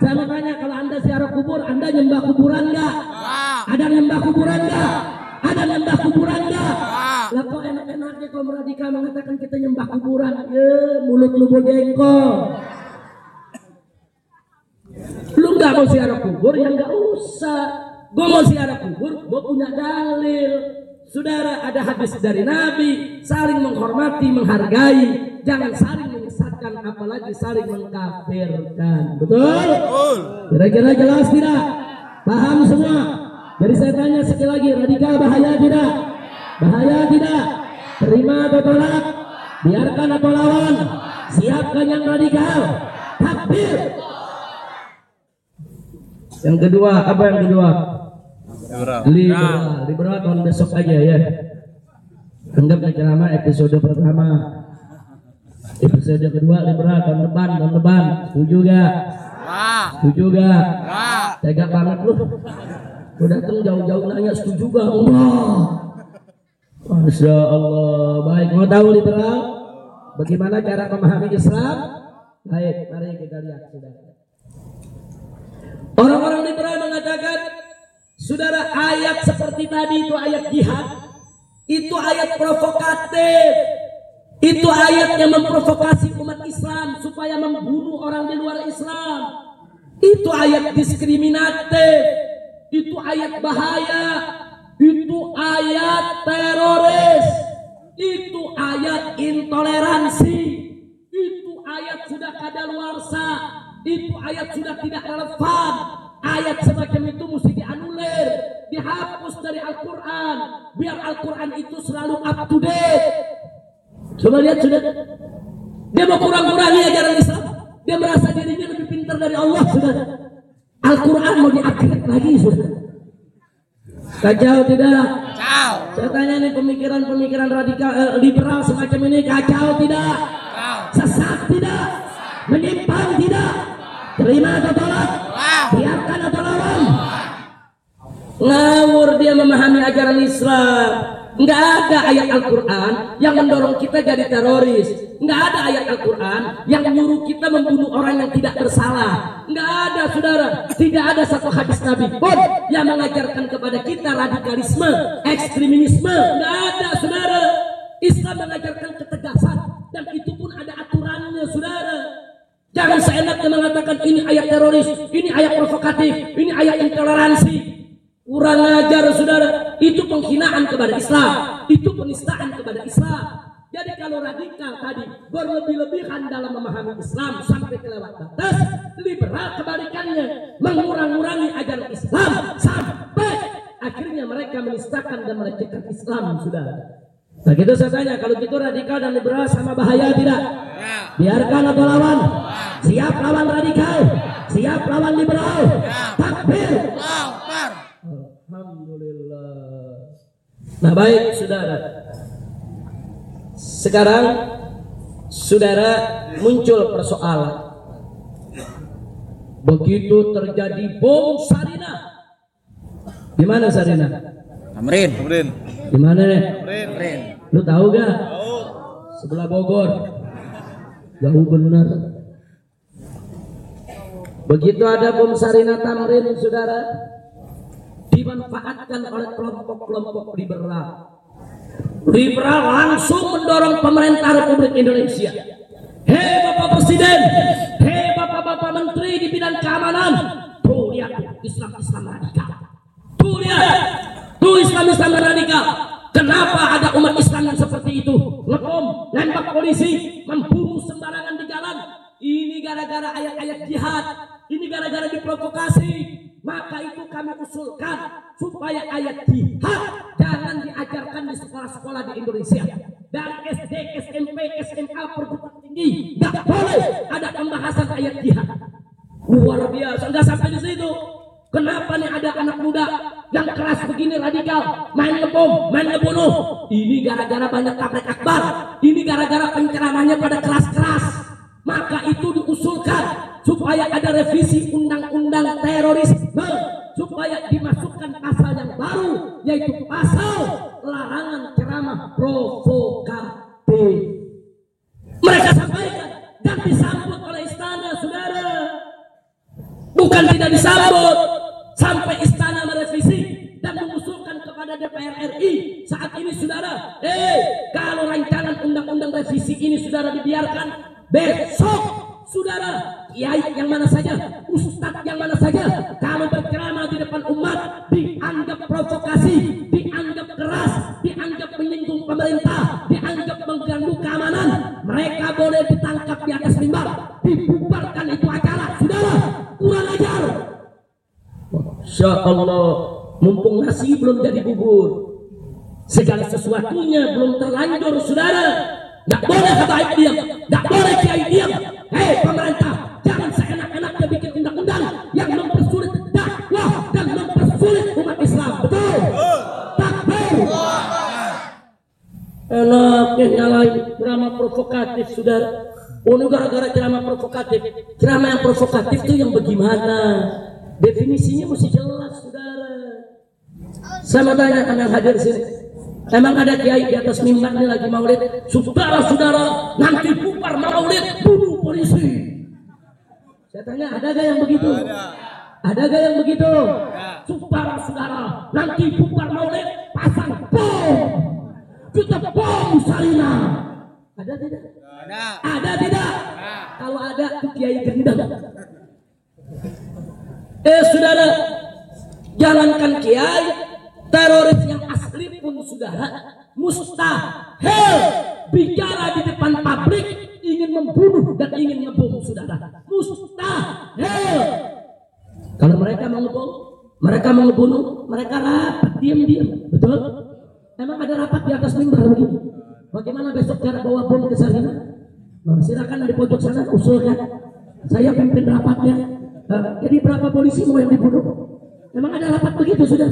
Saya makanya kalau anda ziarah kubur, anda nyembah kuburan enggak? Ah. Ada nyembah kuburan enggak? Ada nyembah kuburan enggak? Ah. Lah kok enak-enaknya kaum radikal mengatakan kita nyembah kuburan? Ye, mulut lu bodengkol. Lu nggak mau ziarah kubur ya nggak usah. Gue mau ziarah kubur, gue punya dalil. Saudara ada hadis dari Nabi, saling menghormati, menghargai, jangan saling menyesatkan, apalagi saling mengkafirkan. Betul? Kira-kira jelas tidak? Paham semua? Jadi saya tanya sekali lagi, radikal bahaya tidak? Bahaya tidak? Terima atau tolak? Biarkan atau lawan? Siapkan yang radikal. Takbir. Yang kedua, apa yang kedua? Liberal. Liberal tahun besok aja ya. Anggap ceramah episode pertama. Episode kedua liberal tahun depan, tahun depan. Setuju gak? Ah. Setuju gak? Ah. Tega banget lu. Lu datang jauh-jauh nanya setuju gak? Allah. Masya Allah. Baik, mau tahu liberal? Bagaimana cara memahami Islam? Baik, mari kita lihat sudah. Orang-orang liberal mengatakan, saudara ayat seperti tadi itu ayat jihad, itu ayat provokatif, itu ayat yang memprovokasi umat Islam supaya membunuh orang di luar Islam. Itu ayat diskriminatif, itu ayat bahaya, itu ayat teroris, itu ayat intoleransi, itu ayat sudah kadaluarsa, itu ayat sudah tidak relevan. Ayat semacam itu mesti dianulir, dihapus dari Al-Quran, biar Al-Quran itu selalu up to date. Coba lihat sudah, dia mau kurang-kurangi ajaran Islam, dia merasa dirinya lebih pintar dari Allah sudah. Al-Quran mau diupgrade lagi sudah. Kacau tidak? Ciao. Saya tanya nih pemikiran-pemikiran radikal eh, liberal semacam ini kacau tidak? Ciao. Sesat tidak? Menyimpang tidak? Terima atau tolak? Wow. Biarkan atau lawan? Ngawur dia memahami ajaran Islam. Nggak ada ayat Al-Quran yang mendorong kita jadi teroris. Nggak ada ayat Al-Quran yang menyuruh kita membunuh orang yang tidak bersalah. Nggak ada saudara. Tidak ada satu hadis Nabi pun yang mengajarkan kepada kita radikalisme, ekstremisme. Nggak ada saudara. Islam mengajarkan ketegasan dan itu pun ada aturannya saudara. Jangan seenaknya mengatakan ini ayat teroris, ini ayat provokatif, ini ayat intoleransi. Kurang ajar saudara, itu penghinaan kepada Islam, itu penistaan kepada Islam. Jadi kalau radikal tadi berlebih-lebihan dalam memahami Islam sampai kelewat batas, liberal kebalikannya mengurang-urangi ajaran Islam sampai akhirnya mereka menistakan dan melecehkan Islam saudara. Nah gitu saya tanya, kalau gitu radikal dan liberal sama bahaya tidak? Ya. Biarkan atau lawan? Siap lawan radikal? Siap lawan liberal? Takbir! Alhamdulillah. Nah baik saudara. Sekarang saudara muncul persoalan. Begitu terjadi bom Sarina. Di mana Sarina? Tamrin. Di mana nih? Tamrin. Lu tahu gak? Sebelah Bogor. Jauh benar. Begitu ada bom Sarina Tamrin, saudara, dimanfaatkan oleh kelompok-kelompok liberal. Liberal langsung mendorong pemerintah Republik Indonesia. Hei Bapak Presiden, hei Bapak-Bapak Islam-Islam radikal. Tuh lihat, tuh Islam-Islam radikal. Kenapa ada umat Islam yang seperti itu? Ngebom, nembak polisi, membunuh sembarangan di jalan. Ini gara-gara ayat-ayat jihad. Ini gara-gara diprovokasi. Maka itu kami usulkan supaya ayat jihad jangan diajarkan di sekolah-sekolah di Indonesia. Dari SD, SMP, SMA, perguruan tinggi, nggak boleh ada pembahasan ayat jihad. Luar biasa, nggak sampai di situ. Kenapa nih ada anak muda yang keras begini radikal, main ngebom, main ngebunuh? Ini gara-gara banyak tabrak akbar. Ini gara-gara penceramahnya pada keras-keras. Maka itu diusulkan supaya ada revisi undang-undang terorisme supaya dimasukkan pasal yang baru yaitu pasal larangan ceramah provokatif. Mereka sampaikan dan disambut oleh istana, saudara. Bukan tidak disambut sampai istana merevisi dan mengusulkan kepada DPR RI saat ini saudara eh kalau rancangan undang-undang revisi ini saudara dibiarkan besok saudara kiai yang mana saja ustadz yang mana saja kalau berceramah di depan umat dianggap provokasi dianggap keras dianggap menyinggung pemerintah dianggap mengganggu keamanan mereka boleh ditangkap di atas mimbar dibubarkan itu acara. Saudara kurang ajar Masya Allah mumpung nasi belum jadi bubur segala sesuatunya belum terlanjur saudara. Nggak boleh habaib diam nggak boleh kiai diam. Hei pemerintah jangan seenak-enaknya bikin undang-undang yang mempersulit dakwah dan mempersulit umat Islam. Betul? Takbir. Enaknya nyalain drama provokatif saudara. Ini gara-gara ceramah provokatif. Ceramah yang provokatif itu yang bagaimana? Definisinya mesti jelas, saudara. Saya mau tanya yang hadir di sini. Emang ada kiai di atas mimbar ini lagi maulid? Saudara-saudara, nanti bubar maulid, bunuh polisi. Saya tanya, ada gak yang begitu? Ada gak yang begitu? Saudara-saudara, nanti bubar maulid, pasang bom. Kita bom Salina. Ada tidak? Ada. Ada tidak? Kalau ada, kiai gendang. Eh saudara, jangankan kiai, teroris yang asli pun saudara mustahil bicara di depan publik ingin membunuh dan ingin ngebom saudara. Mustahil. Kalau mereka mau ngebom, mereka mau ngebunuh, mereka rapat diam-diam, betul? Emang ada rapat di atas mimbar begini? Bagaimana besok cara bawa bom ke sana? Nah, silakan dari pojok sana usulkan. Saya pimpin rapatnya. Nah, jadi berapa polisi mau yang dibunuh? Memang ada rapat begitu sudah?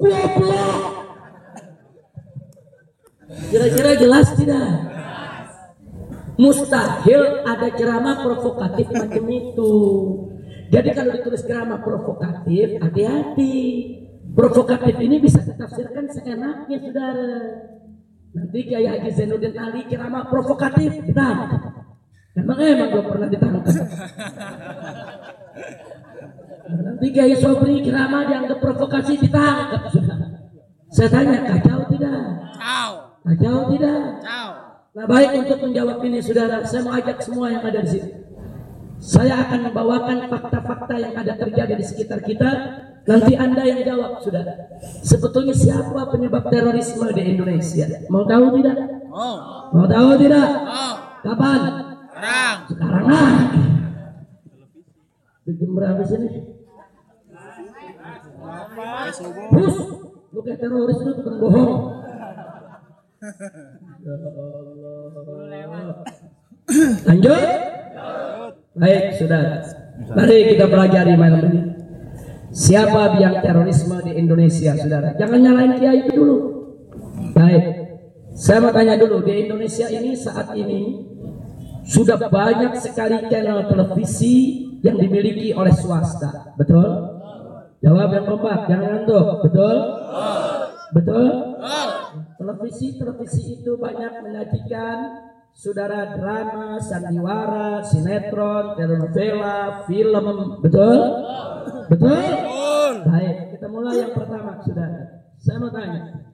Goblok. Kira-kira jelas tidak? Mustahil ada ceramah provokatif macam itu. Jadi kalau ditulis ceramah provokatif, hati-hati. Provokatif ini bisa ditafsirkan seenaknya, saudara. Nanti Kiai Haji Zainuddin Ali ceramah provokatif ditangkap. Emang emang belum pernah ditangkap. Nanti Kiai Sobri ceramah dianggap provokasi ditangkap sudah. Saya tanya kacau tidak? Ciao. Kacau tidak? Ciao. Nah baik untuk menjawab ini saudara, saya mau ajak semua yang ada di sini. Saya akan membawakan fakta-fakta yang ada terjadi di sekitar kita. Nanti anda yang jawab saudara. Sebetulnya siapa penyebab terorisme di Indonesia? Mau tahu tidak? Oh. Mau tahu tidak? Oh. Kapan? Sekarang ah. Di jam berapa sini? Bus, lu kayak teroris lu tukang bohong. Lanjut. Baik, saudara. Mari kita pelajari malam ini. Siapa biang terorisme di Indonesia, saudara? Jangan nyalain kiai itu dulu. Baik. Saya mau tanya dulu, di Indonesia ini saat ini sudah banyak sekali channel televisi yang dimiliki oleh swasta. Betul? Jawab yang kompak, jangan ngantuk. Betul? Betul? Televisi-televisi itu banyak menyajikan saudara drama, sandiwara, sinetron, telenovela, film. Betul? Betul? Baik, kita mulai yang pertama, saudara. Saya mau tanya.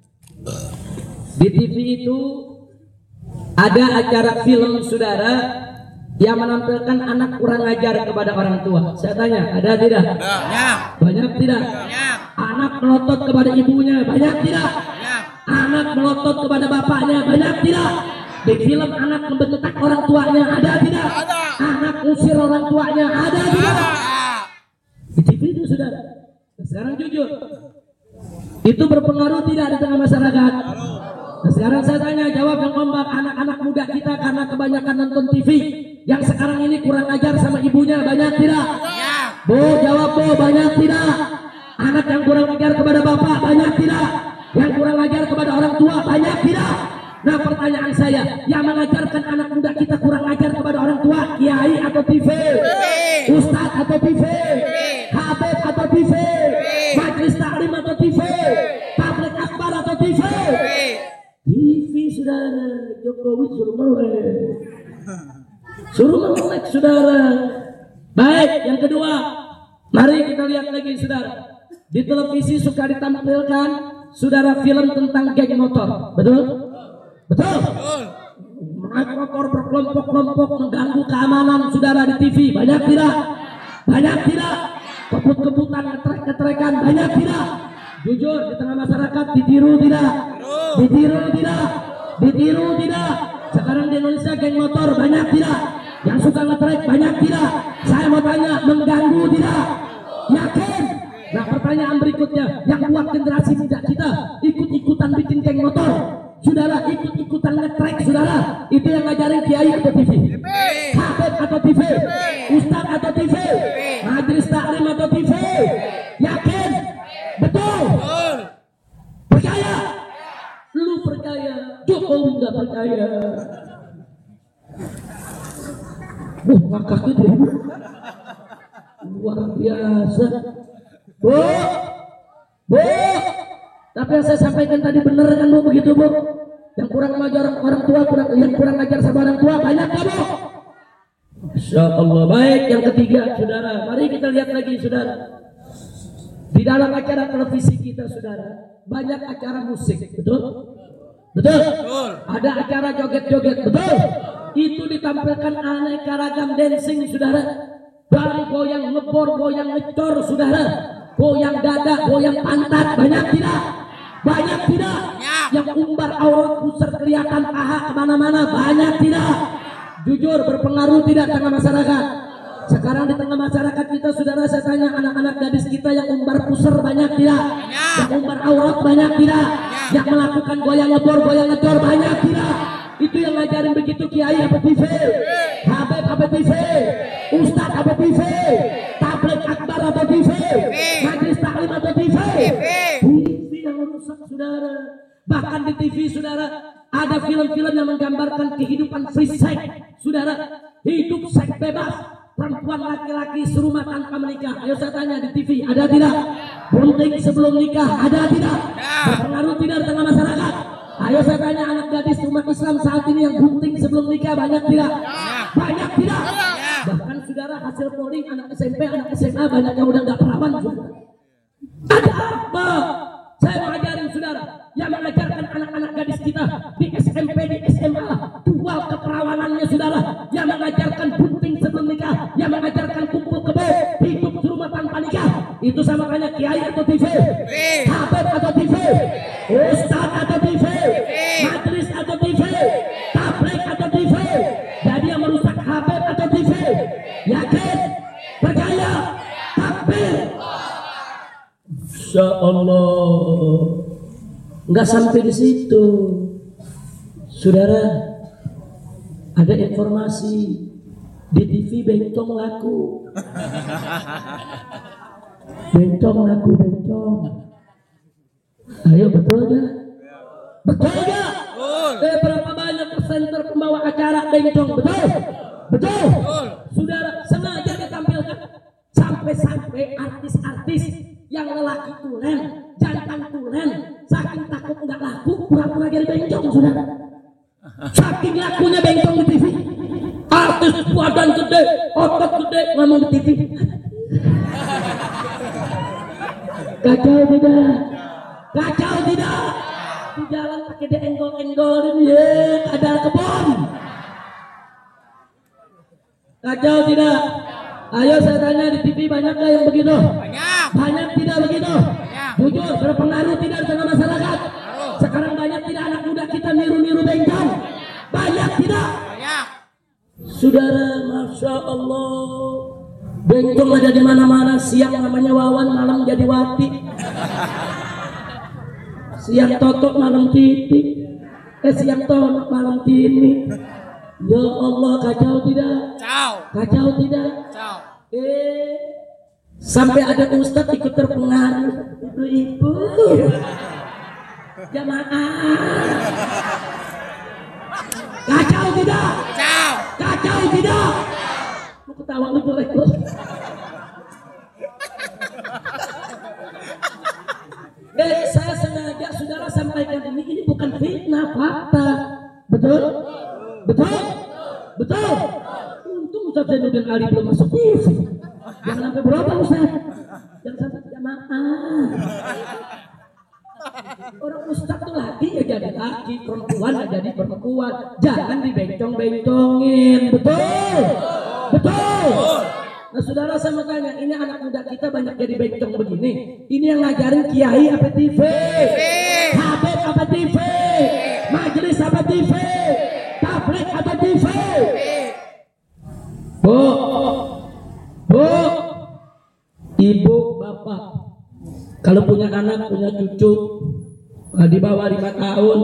Di TV itu ada acara film saudara yang menampilkan anak kurang ajar kepada orang tua. Saya tanya, ada tidak? Banyak. Banyak tidak? Banyak. Anak melotot kepada ibunya, banyak tidak? Banyak. Anak melotot kepada bapaknya, banyak tidak? Di film anak membentak orang tuanya, ada tidak? Ada. Anak usir orang tuanya, ada tidak? Ada. Di TV itu sudah. Sekarang jujur. Itu berpengaruh tidak di tengah masyarakat? Nah, sekarang saya tanya jawab yang kompak anak-anak muda kita karena kebanyakan nonton TV yang sekarang ini kurang ajar sama ibunya banyak tidak? Bu jawab bu banyak tidak? Anak yang kurang ajar kepada bapak banyak tidak? Yang kurang ajar kepada orang tua banyak tidak? Nah pertanyaan saya, yang mengajarkan anak muda kita kurang ajar kepada orang tua, kiai atau TV? Ustadz atau TV? Habib atau TV? Majelis taklim atau TV? Tablik akbar atau TV? TV saudara, Jokowi suruh. Suruh melek saudara. Baik, yang kedua, mari kita lihat lagi saudara. Di televisi suka ditampilkan saudara film tentang geng motor, betul? Betul. Naik motor berkelompok-kelompok mengganggu keamanan saudara di TV. Banyak tidak? Banyak tidak? Kebut-kebutan, ngetrek-ngetrekan. Banyak tidak? Jujur di tengah masyarakat ditiru tidak? Ditiru tidak? Ditiru tidak? Sekarang di Indonesia geng motor banyak tidak? Yang suka ngetrek banyak tidak? Saya mau tanya mengganggu tidak? Yakin? Nah pertanyaan berikutnya yang buat generasi muda kita ikut-ikutan bikin geng motor. Saudara ikut-ikutan ngetrek saudara Itu yang ngajarin kiai atau TV Habib atau TV Ustaz atau TV Majelis taklim atau TV Yakin? Betul. Percaya? Lu percaya Jokowi nggak percaya Wah ngakak itu ya. Luar biasa Bu Bu tapi yang saya sampaikan tadi benar kan bu begitu bu? Yang kurang ngajar orang tua, kurang yang kurang ngajar sama orang tua banyak nggak bu? Insya Allah baik. Yang ketiga, saudara, mari kita lihat lagi saudara. Di dalam acara televisi kita saudara, banyak acara musik, betul? Betul? Betul. Ada acara joget-joget, betul? Itu ditampilkan aneka ragam dancing saudara. Dari goyang ngebor, goyang ngecor saudara. Goyang dada, goyang pantat, banyak tidak? Banyak tidak? Yang umbar aurat pusar kelihatan paha ke mana-mana, banyak tidak? Jujur berpengaruh tidak tengah masyarakat? Sekarang di tengah masyarakat kita saudara saya tanya anak-anak gadis kita yang umbar pusar banyak tidak? Yang umbar aurat banyak tidak? Yang melakukan goyang ngebor, goyang ngecor banyak tidak? Itu yang ngajarin begitu kiai apa TV? Habib apa TV? Ustadz apa TV? Tablik akbar apa TV? Majelis taklim atau TV? TV yang rusak saudara. Bahkan di TV saudara ada film-film yang menggambarkan kehidupan free sex. Saudara, hidup seks bebas. Perempuan laki-laki serumah tanpa menikah. Ayo saya tanya di TV, ada tidak? Bunting sebelum nikah, ada tidak? Berpengaruh tidak di tengah masyarakat? Ayo saya tanya anak gadis umat Islam saat ini yang bunting sebelum nikah banyak tidak? Banyak tidak? Bahkan saudara hasil polling anak SMP, anak SMA banyak yang udah nggak perawan. Ada apa? Saya mengajarin saudara yang mengajarkan anak-anak gadis kita di SMP, di SMA, dual keperawanannya saudara, yang mengajarkan bunting sebelum nikah, yang mengajarkan kumpul kebo, hidup serumah tanpa nikah. Itu sama kanya kiai atau TV, habib atau TV, ustaz atau TV, majelis atau TV, tablik atau TV. Jadi yang merusak habib atau TV, yakin, percaya, takbir. Insya Allah. Nggak sampai di situ. Saudara ada informasi. Di TV bencong laku. Bencong laku bencong ayo betul gak betul gak Betul. eh berapa banyak presenter pembawa acara bencong betul betul Betul. saudara sengaja ditampilkan sampai-sampai artis-artis yang lelaki tulen, jantan tulen, saking takut nggak laku, pura-pura jadi bencong saudara. Saking lakunya bencong di TV. Artis badan gede, otot gede, ngomong di TV. Kacau tidak? Kacau tidak? Di jalan pakai dienggol-enggolin, ye, ada kebun. Kacau tidak? Ayo saya tanya di TV banyak nggak yang begitu? Banyak. Banyak tidak begitu? Banyak. Jujur berpengaruh tidak di tengah masyarakat? Sekarang banyak tidak anak muda kita niru-niru bengkong? Banyak tidak? Banyak. Saudara, masya Allah, bengkong ada di mana-mana. Siang namanya Wawan, malam jadi Wati. Siang totok, malam titik. Eh siang totok, malam tini. Ya Allah, kacau tidak? Ciao. Kacau tidak? Ciao. Eh, sampai ada ustadz ikut terpengaruh. Ibu-ibu, jamaah. Kacau tidak? Ciao. Kacau tidak? Lu ketawa lu jelek lu. Eh, saya sengaja saudara sampaikan ini, ini bukan fitnah, fakta. Betul? Betul? Betul? Untung Ustaz Zainuddin Ali belum masuk TV. Jangan sampai berapa Ustaz? Jangan sampai jamaah. Orang ustadz tuh laki ya jadi laki, perempuan ya jadi perempuan. Jangan dibencong-bencongin, betul? Betul? Nah saudara saya mau tanya, ini anak muda kita banyak jadi bencong begini. Ini yang ngajarin kiai apa TV? Habib apa TV? Majelis apa TV? Tablik apa TV? Bu, bu, ibu, bapak, kalau punya anak, punya cucu, nah, di bawah lima tahun,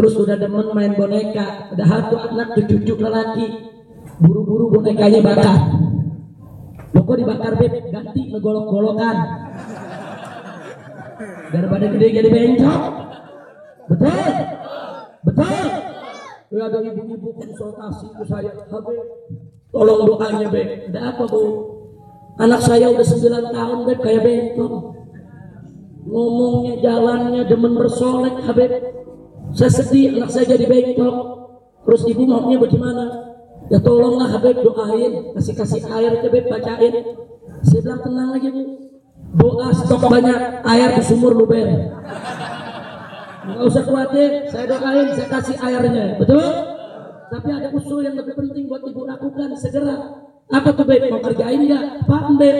terus udah demen main boneka, ada satu anak cucu lelaki, buru-buru bonekanya bakar. Pokok dibakar beb, ganti ngegolok-golokan. Daripada gede jadi bencong. Betul? Betul? Ya ada ibu-ibu konsultasi ke saya, Habib, tolong doanya beb. Ada apa bu? Anak saya udah 9 tahun beb kayak bencong ngomongnya jalannya demen bersolek Habib saya sedih anak saya jadi bengkok terus ibu maunya bagaimana ya tolonglah Habib doain. Kasih kasih air Habib bacain. Saya bilang tenang aja bu. Doa stok banyak air di sumur luber nggak usah khawatir saya doain saya kasih airnya. Betul? Tapi ada usul yang lebih penting buat ibu lakukan segera. Apa tuh Beb? Mau kerjain nggak? Pak Beb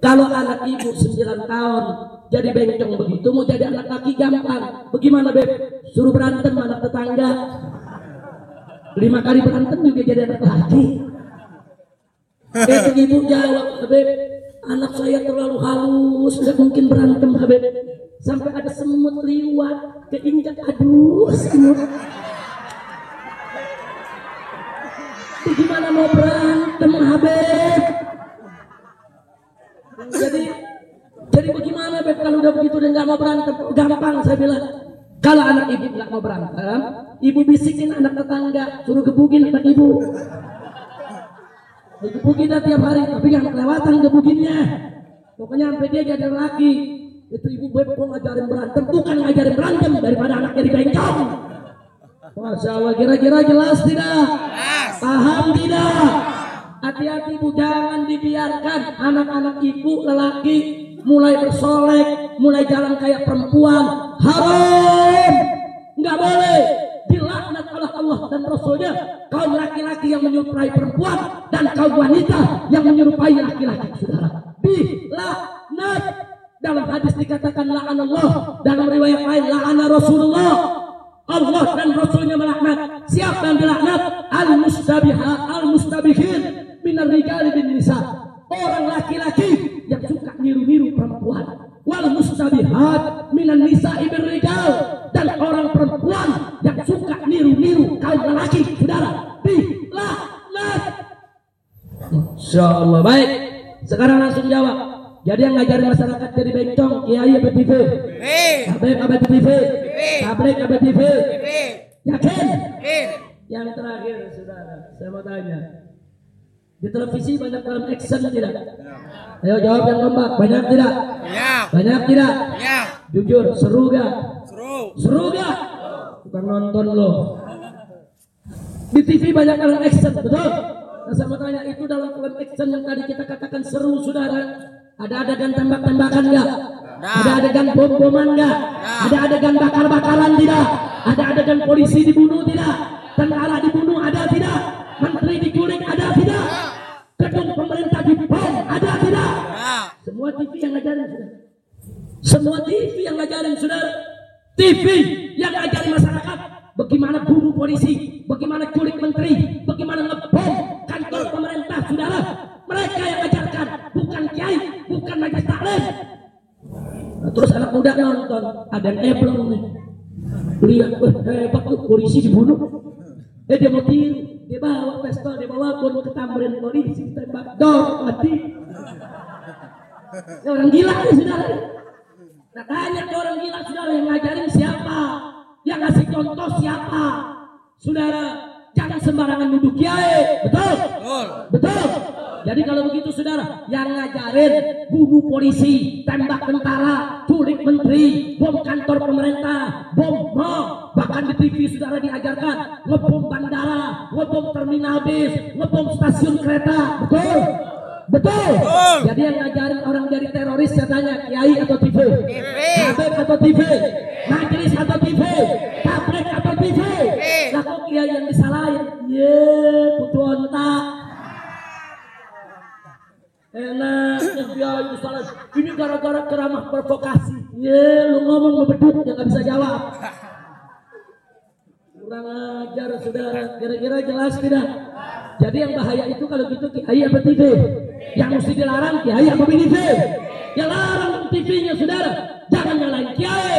kalau anak ibu 9 tahun jadi bencong begitu mau jadi anak laki gampang. Bagaimana beb? Suruh berantem anak tetangga. Lima kali berantem juga jadi anak laki. Eh ibu jawab beb, anak saya terlalu halus, nggak mungkin berantem Habib. Sampai ada semut liwat keinjak aduh semut. Gimana mau berantem Habib? Jadi jadi bagaimana Beb kalau udah begitu dan nggak mau berantem? Gampang saya bilang. Kalau anak ibu nggak mau berantem, ibu bisikin anak tetangga, suruh gebugin anak ibu. Gebugin dah tiap hari, tapi jangan kelewatan gebuginnya. Pokoknya sampai dia jadi laki. Itu ibu Beb mau ngajarin berantem, bukan ngajarin berantem daripada anak jadi bencong. Masya Allah, kira-kira jelas tidak? Paham tidak? Hati-hati ibu jangan dibiarkan anak-anak ibu lelaki mulai bersolek, mulai jalan kayak perempuan. Haram. Nggak boleh. Dilaknat oleh Allah dan Rasulnya kaum laki-laki yang menyerupai perempuan dan kaum wanita yang menyerupai laki-laki saudara. Dilaknat dalam hadis dikatakan la'an Allah dalam riwayat lain la'ana Rasulullah Allah dan Rasulnya melaknat siapa yang dilaknat al-mustabiha al-mustabihin minar rijali bin nisa Masya Allah baik. Sekarang langsung jawab. Jadi yang ngajarin masyarakat jadi bencong kiai apa TV Eh. Habib apa TV tablik apa TV Eh. yakin? Eh. yang terakhir saudara saya mau tanya. Di televisi banyak film action tidak? Ayo jawab yang kompak banyak tidak? Banyak. banyak tidak? Banyak. jujur seru gak? Seru. seru gak? Bukan nonton loh. Di TV banyak film action betul Nah, sama tanya itu dalam konteks yang tadi kita katakan seru, saudara. Ada adegan tembak-tembakan nggak? Ada adegan bom-boman nggak? Ada adegan bakar-bakaran tidak? Ada adegan polisi dibunuh tidak? Tentara dibunuh ada tidak? Menteri diculik ada tidak? Gedung pemerintah dibom ada tidak? Semua TV yang ngajarin saudara. Semua TV yang ngajarin saudara. TV yang ngajarin masyarakat bagaimana bunuh polisi, bagaimana culik menteri, bagaimana ngebom kantor pemerintah saudara. Mereka yang ajarkan, bukan kiai, bukan majelis taklim. Nah, terus anak muda nonton, ada yang eblong nih. Lihat, hebat tuh polisi dibunuh. Eh dia mau tiru, dia bawa pistol, dia bawa bom ke tamrin polisi, tembak, dor, mati. Ya orang gila nih saudara. Nah tanya ke orang gila saudara yang ngajarin siapa? Yang ngasih contoh siapa? Saudara, jangan sembarangan nuduh kiai. Betul? Betul. Betul. Jadi kalau begitu saudara, yang ngajarin bunuh polisi, tembak tentara, culik menteri, bom kantor pemerintah, bom mall, bahkan di TV saudara diajarkan ngebom bandara, ngebom terminal bis, ngebom stasiun kereta. Betul? Betul. Betul. Jadi yang ngajarin orang dari teroris saya tanya kiai atau TV? TV. Atau TV? Kiai yang disalahin? Ye, putu ontak. Enak, kiai disalahin. Ini gara-gara ceramah provokasi. Ye, lu ngomong membedut ya nggak bisa jawab. Kurang ajar saudara, kira-kira jelas tidak? Jadi yang bahaya itu kalau gitu kiai apa TV? Yang mesti dilarang kiai apa TV? Yang larang TV-nya saudara, jangan nyalain kiai.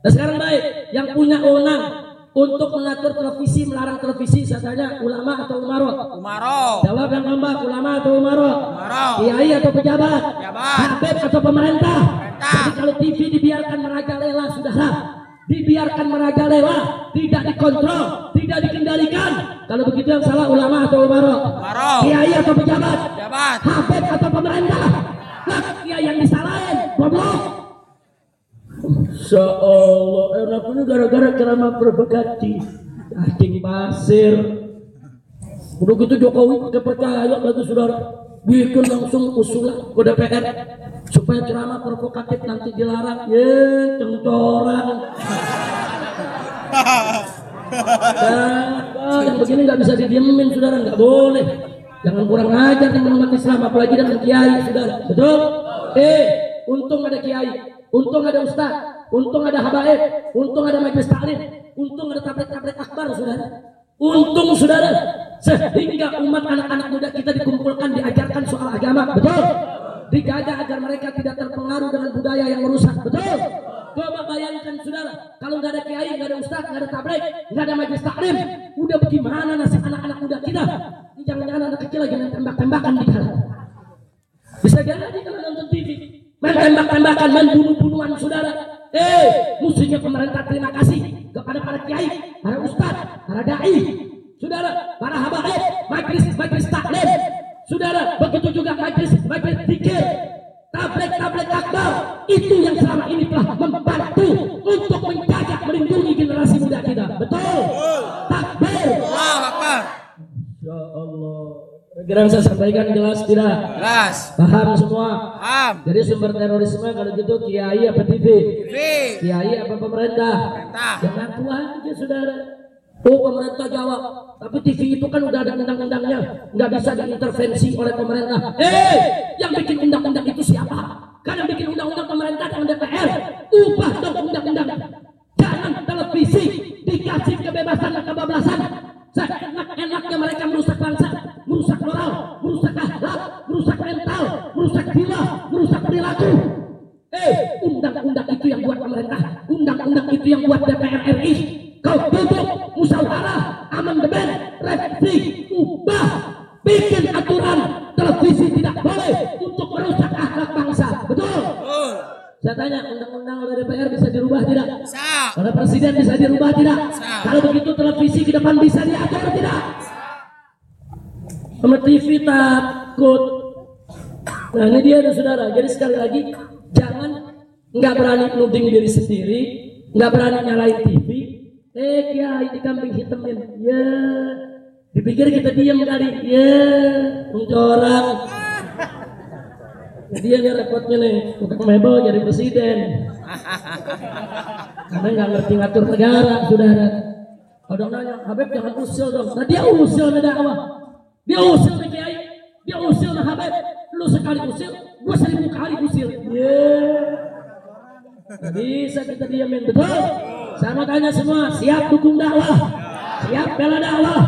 Nah sekarang baik, yang punya wewenang untuk mengatur televisi, melarang televisi, saya tanya ulama atau umarok? Umaro. Jawab yang ngambak, ulama atau umarok? Umarok. Kiai atau pejabat? Pejabat. Habib atau pemerintah? Pemerintah. Jadi kalau TV dibiarkan merajalela, saudara, dibiarkan merajalela, tidak dikontrol, tidak dikendalikan. Kalau begitu yang salah ulama atau umarok? Umarok. Kiai atau pejabat? Pejabat. Habib atau pemerintah? Lah, kiai yang disalahin, goblok. Insya Allah, enak ini gara-gara ceramah provokasi. Cacing pasir. Udah gitu Jokowi pakai percaya lagi saudara. Bikin langsung usulan ke DPR supaya ceramah provokatif nanti dilarang. Ye, cengcorang. Nah, yang begini nggak bisa didiemin saudara, nggak boleh. Jangan kurang ajar nih umat Islam, apalagi dengan kiai saudara. Betul? Eh, untung ada kiai, untung ada ustaz, untung ada habaib, untung ada majelis taklim, untung ada tablet-tablet akbar saudara. Untung saudara, sehingga umat anak-anak muda kita dikumpulkan diajarkan soal agama. Betul? Dijaga agar mereka tidak terpengaruh dengan budaya yang merusak. Betul? Coba bayangkan saudara, kalau nggak ada kiai, nggak ada ustaz, nggak ada tabligh, nggak ada majelis taklim, udah bagaimana nasib anak-anak muda kita? Jangan-jangan anak kecil lagi main tembak-tembakan di dalam. Bisa jadi kalau nonton TV, main tembak-tembakan, main bunuh-bunuhan saudara. Eh, musuhnya pemerintah terima kasih kepada para kiai, para ustaz, para dai, saudara, para habaib, majelis majelis taklim, saudara, begitu juga majelis majelis zikir, tablet-tablet akbar itu yang selama ini telah Kira saya sampaikan jelas tidak? Jelas. Paham semua? Paham. Jadi sumber terorisme kalau gitu kiai apa TV? TV. Kiai apa pemerintah? Pemerintah. Yang ngaku aja saudara. Oh pemerintah jawab. Tapi TV itu kan udah ada undang-undangnya. Nggak bisa diintervensi oleh pemerintah. Eh, yang bikin undang-undang itu siapa? Kan yang bikin undang-undang pemerintah dan DPR. Ubah dong undang-undang. Jangan televisi dikasih kebebasan dan kebablasan. Seenak-enaknya mereka merusak bangsa, merusak moral, merusak akhlak, merusak mental, merusak jiwa, merusak perilaku. Eh, undang-undang itu yang buat pemerintah, undang-undang itu yang buat DPR RI. Kau tutup musyawarah, amandemen, revisi, ubah, bikin aturan televisi tidak boleh untuk merusak akhlak bangsa. Betul? Saya tanya, undang-undang oleh DPR bisa dirubah tidak? Bisa. Oleh presiden bisa dirubah tidak? Bisa. Kalau begitu televisi ke depan bisa diatur tidak? Sama TV takut. Nah ini dia saudara. Jadi sekali lagi jangan nggak berani nuding diri sendiri, nggak berani nyalain TV. Eh kiai di kambing hitamin, ya. Dipikir kita diam kali, ya. Mencorang. Dia nih repotnya nih, tukang mebel jadi presiden. Karena nggak ngerti ngatur negara, saudara. Ada nanya, Habib jangan usil dong. Nah dia usil dakwah. Dia usil nih kiai. Dia usil Habib. Lu sekali usil, gua seribu kali usil. Yeah. Bisa kita diamin betul. Saya mau tanya semua, siap dukung dakwah? Siap bela dakwah?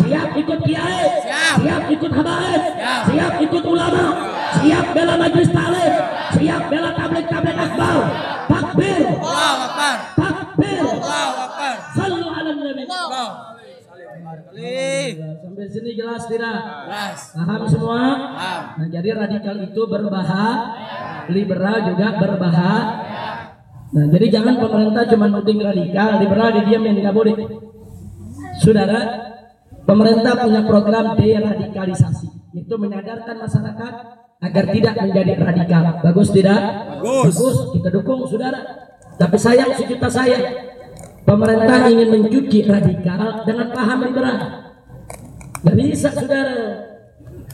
Siap ikut kiai? Siap. Ikut habaib? Siap. Ikut ulama? Siap bela majlis taklim? Siap bela tablik-tablik akbar? Takbir! Takbir! Allahu Akbar. Sallu ala nabi. Allah. Kali. Sampai sini jelas tidak? Jelas. Paham semua? Paham. Nah, jadi radikal itu berbahaya, liberal juga berbahaya. Nah, jadi jangan pemerintah cuma nuding radikal, liberal didiamin nggak boleh. Saudara, pemerintah punya program deradikalisasi, itu menyadarkan masyarakat agar tidak menjadi radikal. Bagus tidak? Bagus. Bagus, kita dukung saudara. Tapi sayang kita saya, pemerintah ingin mencuci radikal dengan paham liberal. Gak bisa saudara.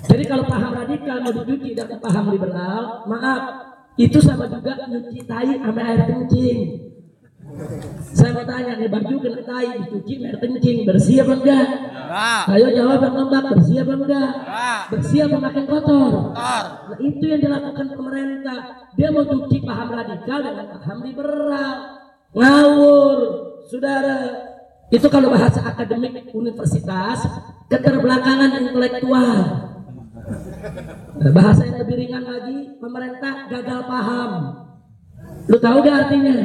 Jadi kalau paham radikal mau dicuci dengan paham liberal, maaf, itu sama juga nyuci tai sama air kencing. Saya mau tanya nih baju kena tai dicuci air kencing bersih apa enggak? Ayo jawab yang ngembak bersih apa enggak? Bersih apa makin kotor? Kotor. Nah, itu yang dilakukan pemerintah. Dia mau cuci paham radikal dengan paham liberal. Ngawur, saudara. Itu kalau bahasa akademik universitas, keterbelakangan intelektual. Bahasa yang lebih ringan lagi, pemerintah gagal paham. Lu tahu gak artinya?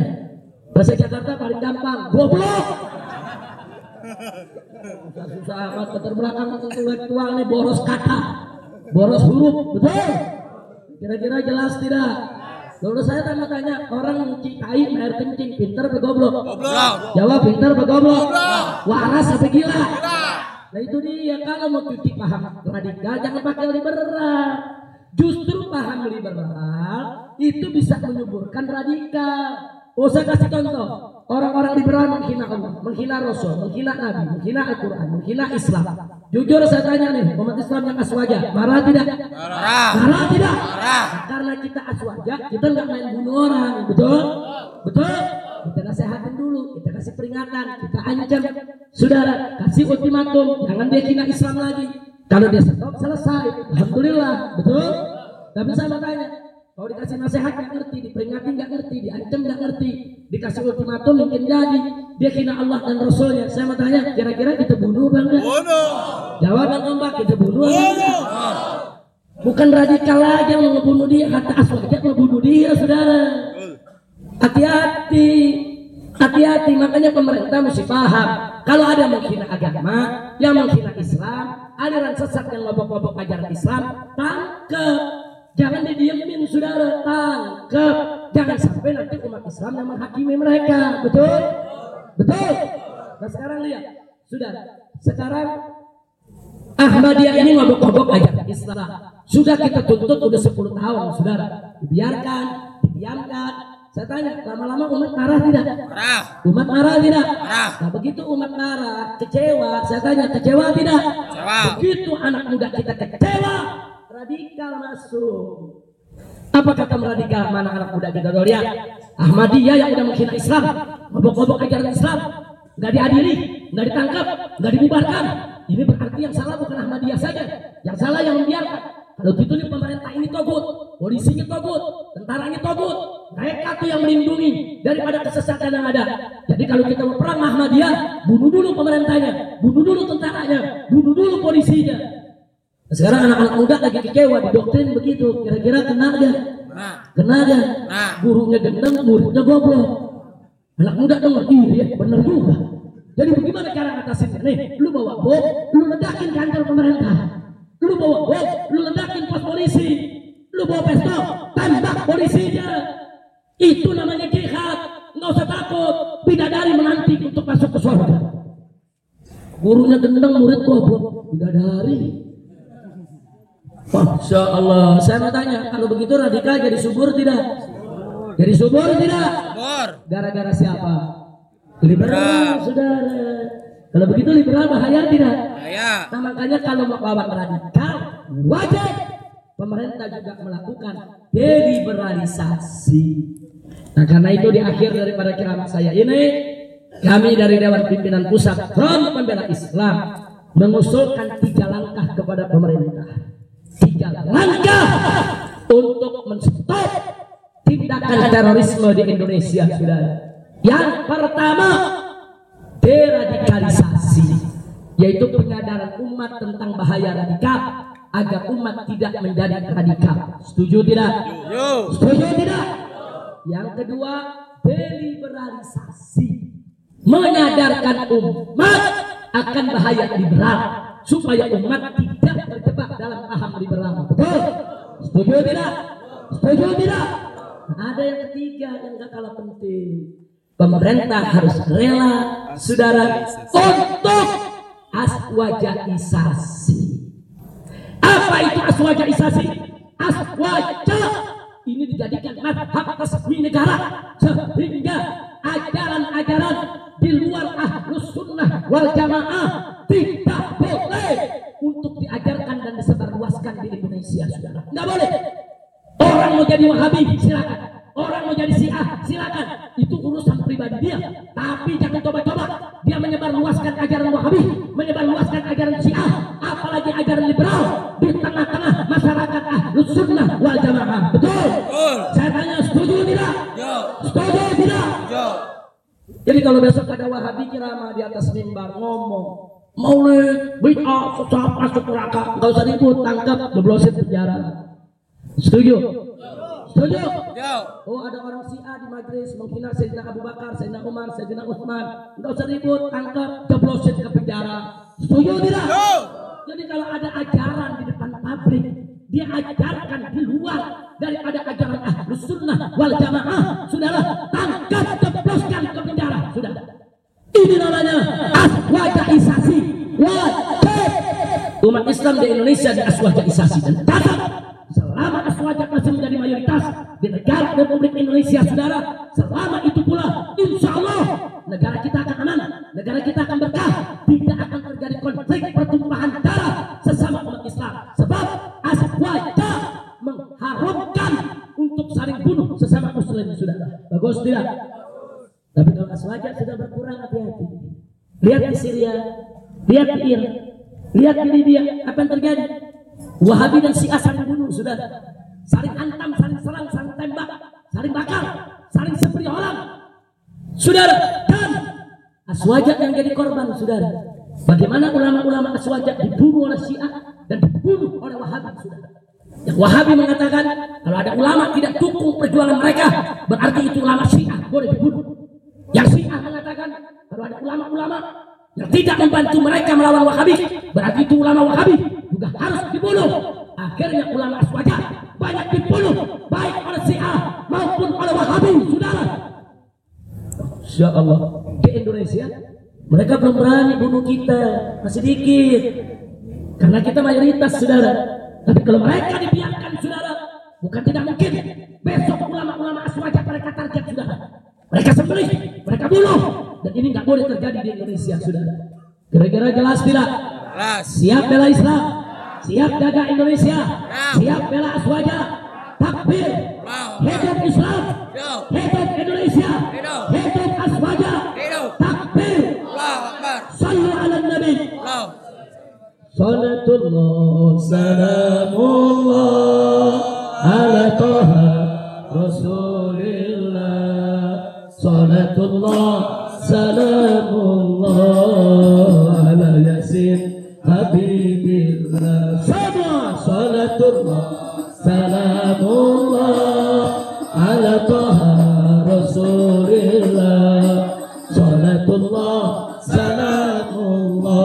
Bahasa Jakarta paling gampang, goblok. Susah amat keterbelakangan intelektual nih boros kata, boros huruf, betul? Kira-kira jelas tidak? Lalu saya tanya tanya orang nyuci tai air kencing pinter apa goblok? Goblok. Jawab pinter apa goblok? Goblok. Waras apa gila? Gila. Nah itu dia kalau mau cuci paham radikal jangan pakai liberal. Justru paham liberal itu bisa menyuburkan radikal. Oh saya kasih contoh Orang-orang liberal menghina Allah, menghina Rasul, menghina Nabi, menghina Al-Quran, menghina Islam Jujur saya tanya nih, umat Islam yang aswaja, marah tidak? Marah. Marah tidak? Marah. Karena kita aswaja, kita nggak main bunuh orang, betul? Betul? Kita nasehatin dulu, kita kasih peringatan, kita ancam. Saudara, kasih ultimatum, jangan dia hina Islam lagi. Kalau dia stop, selesai. Alhamdulillah, betul? Tapi saya mau tanya, kalau dikasih nasihat nggak ngerti, diperingati nggak ngerti, diancam nggak ngerti, dikasih ultimatum mungkin jadi, dia hina Allah dan Rasulnya. Saya mau tanya, kira-kira kita bunuh bang enggak? Bunuh. Jawab bang Ombak, kita bunuh enggak? Bukan radikal lagi yang mau ngebunuh dia, kata aswaja mau bunuh dia, saudara. Hati-hati, hati-hati. Makanya pemerintah mesti paham. Kalau ada yang menghina agama, yang menghina Islam, aliran sesat yang ngobok-ngobok ajaran Islam, tangkep. Jangan didiemin, saudara, tangkep. Jangan sampai nanti umat Islam yang menghakimi mereka, betul? Betul. Nah sekarang lihat, sudah. Sekarang Ahmadiyah ini ngobok-ngobok ajaran Islam. Sudah kita tuntut udah 10 tahun, saudara. Dibiarkan, didiamkan. Saya tanya, lama-lama umat marah tidak? Marah. Umat marah tidak? Marah. Nah begitu umat marah, kecewa. Saya tanya, kecewa tidak? Kecewa. Begitu anak muda kita kecewa, radikal masuk. Apa kata radikal? Mana anak muda kita dulu lihat? Ahmadiyah yang udah menghina Islam, ngobok-ngobok ajaran Islam, nggak diadili, nggak ditangkap, nggak dibubarkan. Ini berarti yang salah bukan Ahmadiyah saja, yang salah yang membiarkan. Kalau gitu nih pemerintah ini togut, polisinya togut, tentaranya togut. Mereka tuh yang melindungi daripada kesesatan yang ada. Jadi kalau kita mau perang Ahmadiyah, bunuh dulu pemerintahnya, bunuh dulu tentaranya, bunuh dulu polisinya. Nah, sekarang anak-anak muda lagi kecewa didoktrin begitu. Kira-kira kena gak? Nah. Kena gak? Nah. Gurunya gendeng, muridnya goblok. Anak muda denger, iya bener juga. Jadi bagaimana cara ngatasinnya? Nih, lu bawa bom, lu ledakin kantor pemerintah. Lu bawa bom, lu ledakin pos polisi. Lu bawa pistol, tembak polisinya. Itu namanya jihad. Nggak usah takut. Bidadari menanti untuk masuk ke surga. Gurunya gendeng, murid goblok. Bidadari. Masya Allah. Saya mau tanya, kalau begitu radikal jadi subur tidak? Jadi subur tidak? Bor. Gara-gara siapa? Liberal, saudara. Kalau begitu liberal bahaya tidak? Saya. Nah makanya kalau mau lawan radikal, wajib pemerintah juga melakukan deliberalisasi. Nah karena itu di akhir daripada kiramat saya ini, kami dari Dewan Pimpinan Pusat Front Pembela Islam mengusulkan tiga langkah kepada pemerintah. Tiga langkah untuk menstop tindakan terorisme di Indonesia, saudara. Yang pertama, deradikalisasi, yaitu penyadaran umat tentang bahaya radikal agar umat tidak menjadi radikal. Setuju tidak? Setuju tidak? Yang kedua, deliberalisasi. Menyadarkan umat akan bahaya liberal supaya umat tidak terjebak dalam paham liberal. Betul? Setuju tidak? Setuju tidak? Ada yang ketiga yang gak kalah penting. Pemerintah harus rela, saudara, untuk aswajaisasi. Apa itu aswajaisasi? Aswaja ini dijadikan madhab resmi negara sehingga ajaran-ajaran di luar ahlus sunnah wal jamaah tidak boleh untuk diajarkan dan disebarluaskan di Indonesia saudara. Nggak boleh. Orang mau jadi wahabi silakan. Orang mau jadi syiah silakan. Itu urusan pribadi dia. Tapi jangan coba-coba. Dia menyebarluaskan ajaran wahabi menyebarluaskan ajaran syiah apalagi ajaran liberal di tengah-tengah masyarakat ahlus sunnah wal jamaah. Betul? Betul. saya tanya setuju tidak? Setuju tidak. Jadi kalau besok ada wahabi ceramah di atas mimbar ngomong maulid bid'ah sesat masuk neraka nggak usah ribut tangkap jeblosin penjara setuju setuju. Oh ada orang Syiah di majelis menghina Sayyidina Abu Bakar, Sayyidina Umar, Sayyidina Utsman. Enggak usah ribut, tangkap, jeblosin ke penjara. Setuju tidak? Jadi kalau ada ajaran di depan pabrik, dia ajarkan di luar daripada ajaran ahlus sunnah wal jamaah, saudara tangkap, jebloskan ke penjara, sudah. Ini namanya aswajaisasi. Wajib. Umat Islam di Indonesia diaswajaisasi dan catat selama aswajat masih menjadi mayoritas di negara Republik Indonesia, saudara, selama itu pula, insya Allah negara kita akan aman, negara kita akan berkah, Lihat di Syria, lihat di Irak, lihat di Libya, apa yang terjadi? Wahabi dan Syiah saling bunuh, sudah. Saling antam, saling serang, saling tembak, saling bakar, saling sepri orang. Saudara, dan aswajat yang jadi korban, saudara. Bagaimana ulama-ulama aswajat dibunuh oleh Syiah dan dibunuh oleh Wahabi, saudara. Yang Wahabi mengatakan kalau ada ulama tidak dukung perjuangan mereka, berarti itu ulama Syiah boleh dibunuh. Yang Syiah mengatakan kalau ada ulama-ulama yang tidak membantu mereka melawan Wahabi, berarti itu ulama Wahabi juga harus dibunuh. Akhirnya ulama Aswaja banyak dibunuh baik oleh Syiah maupun oleh Wahabi, saudara. Insya Allah di Indonesia mereka belum berani bunuh kita masih dikit karena kita mayoritas saudara. Tapi kalau mereka dibiarkan saudara, bukan tidak mungkin besok ulama-ulama aswajat mereka target saudara. Mereka sembelih, mereka bunuh, dan ini nggak boleh terjadi di Indonesia saudara. Kira-kira jelas tidak? Siap bela Islam, siap jaga Indonesia, siap. Bela aswaja, takbir, hidup Islam, hidup. Indonesia, Hidup. hidup aswaja, takbir, sallu ala nabi. Salatullah salamullah ala toha Salatullah salamullah ala yasin Habibillah. Sama Salatullah salamullah ala toha Rasulillah. Salatullah salamullah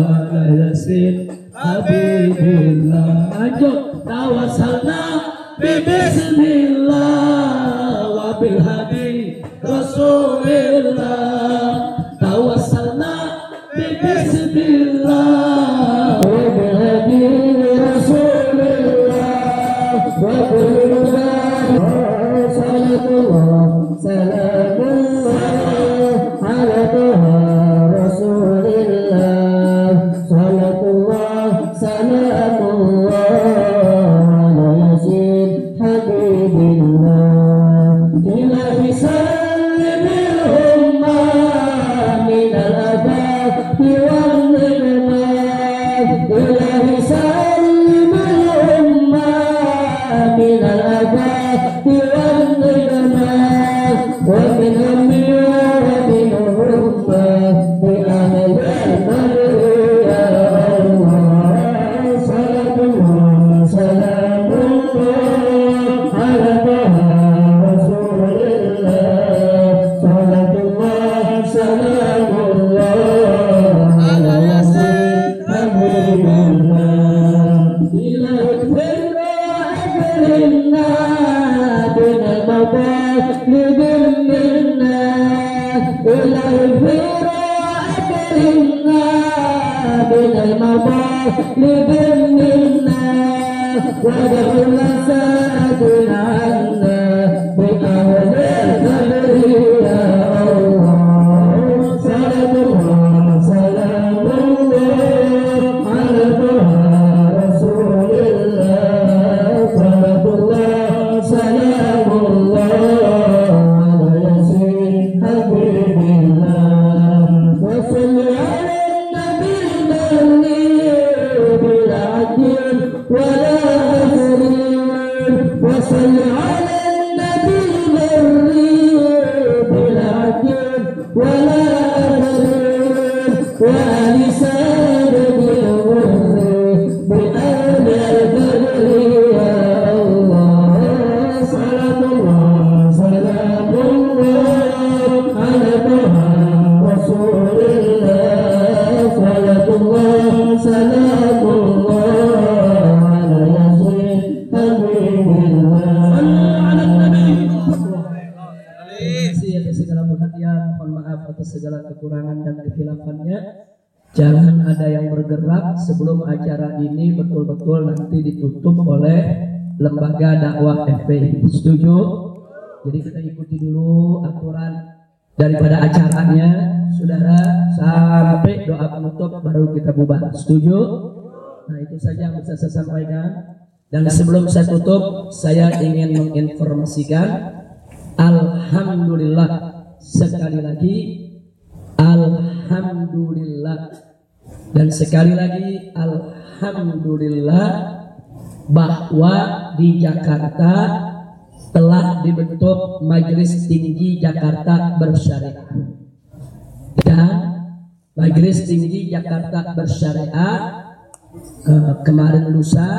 ala yasin Habibullah Lanjut Tawasalna Bismillah Wabil hadi Rasulillah Tawasalna Bismillah nanti ditutup oleh lembaga dakwah FPI. Setuju? Jadi kita ikuti dulu aturan daripada acaranya, saudara, sampai doa penutup baru kita bubar. Setuju? Nah itu saja yang bisa saya sampaikan. Dan sebelum saya tutup, saya ingin menginformasikan Alhamdulillah sekali lagi Alhamdulillah dan sekali lagi Alhamdulillah bahwa di Jakarta telah dibentuk Majelis Tinggi Jakarta Bersyariah dan Majelis Tinggi Jakarta Bersyariah eh, kemarin lusa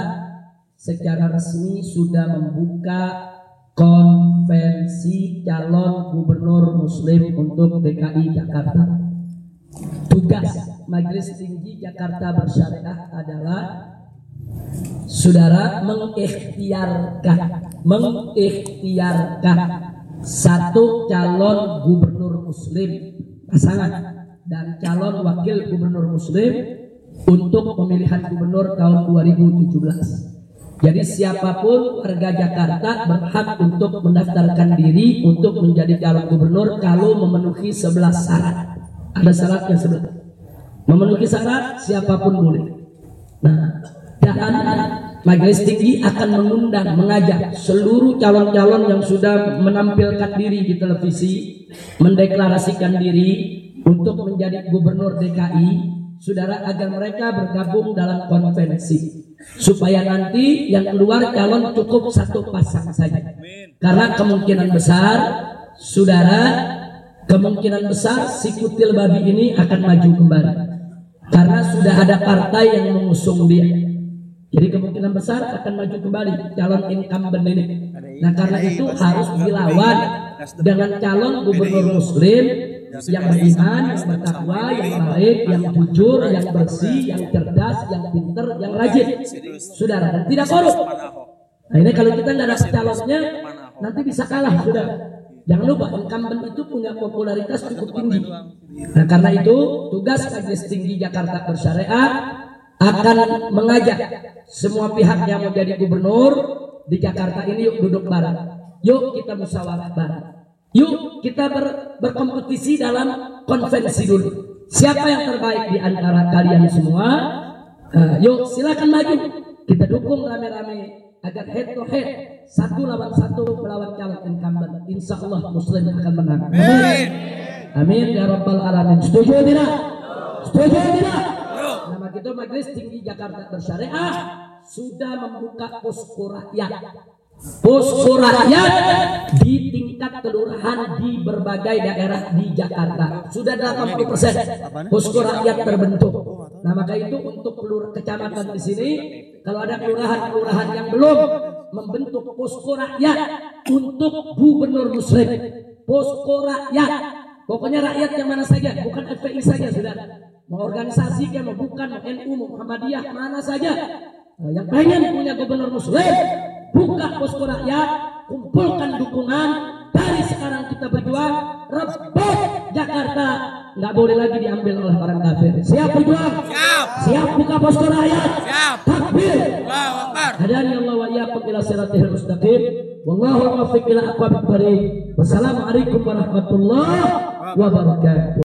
secara resmi sudah membuka konvensi calon gubernur muslim untuk DKI Jakarta. Tugas Majelis Tinggi Jakarta Bersyariah adalah saudara mengikhtiarkan mengikhtiarkan satu calon gubernur muslim pasangan dan calon wakil gubernur muslim untuk pemilihan gubernur tahun 2017. Jadi siapa pun warga Jakarta berhak untuk mendaftarkan diri untuk menjadi calon gubernur kalau memenuhi 11 syarat. Ada syaratnya 11. Memenuhi syarat siapa pun boleh. Nah, dan Majelis Tinggi akan mengundang, mengajak seluruh calon-calon yang sudah menampilkan diri di televisi, mendeklarasikan diri untuk menjadi gubernur DKI, saudara agar mereka bergabung dalam konvensi supaya nanti yang keluar calon cukup satu pasang saja karena kemungkinan besar saudara kemungkinan besar si kutil babi ini akan maju kembali karena sudah ada partai yang mengusung dia jadi kemungkinan besar akan maju kembali calon incumbent ini nah karena itu harus dilawan dengan calon gubernur muslim yang beriman, yang bertakwa, yang baik, yang jujur, yang bersih, yang cerdas, yang pinter, yang rajin. Saudara, tidak korup. Nah ini kalau kita nggak ada calonnya, nanti bisa kalah, sudah. Jangan lupa incumbent itu punya popularitas cukup tinggi. Nah karena itu tugas Majelis Tinggi Jakarta Bersyariah akan mengajak semua pihak yang mau jadi gubernur di Jakarta ini yuk duduk bareng. Yuk kita musyawarah bareng. Yuk kita ber, berkompetisi dalam konvensi dulu. Siapa yang terbaik di antara kalian semua? Uh, yuk silakan maju. Kita dukung rame-rame agar head to head satu lawan satu melawan calon incumbent. Insya Allah Muslim akan menang. Amin. Amin ya rabbal alamin. Setuju tidak? Setuju tidak? Nama kita Majelis Tinggi Jakarta Bersyariah sudah membuka posko rakyat posko rakyat di tingkat kelurahan di berbagai daerah di Jakarta. Sudah 80 persen posko rakyat terbentuk. Nah maka itu untuk kelurahan kecamatan di sini, kalau ada kelurahan-kelurahan yang belum membentuk posko rakyat untuk gubernur muslim, posko rakyat. Pokoknya rakyat yang mana saja, bukan FPI saja sudah. Mau organisasi mau bukan, NU, mau Muhammadiyah, mana saja. Nah, yang pengen punya gubernur muslim, buka posko rakyat, kumpulkan dukungan dari sekarang kita berjuang rebut Jakarta nggak boleh lagi diambil oleh orang kafir. Siap berjuang? Siap. posko rakyat. Siap. Takbir. Allahu Akbar. Hadani Allah wa iyyakum ila siratal mustaqim. Wallahu muwaffiq ila aqwamit thariq. Wassalamualaikum warahmatullahi wabarakatuh.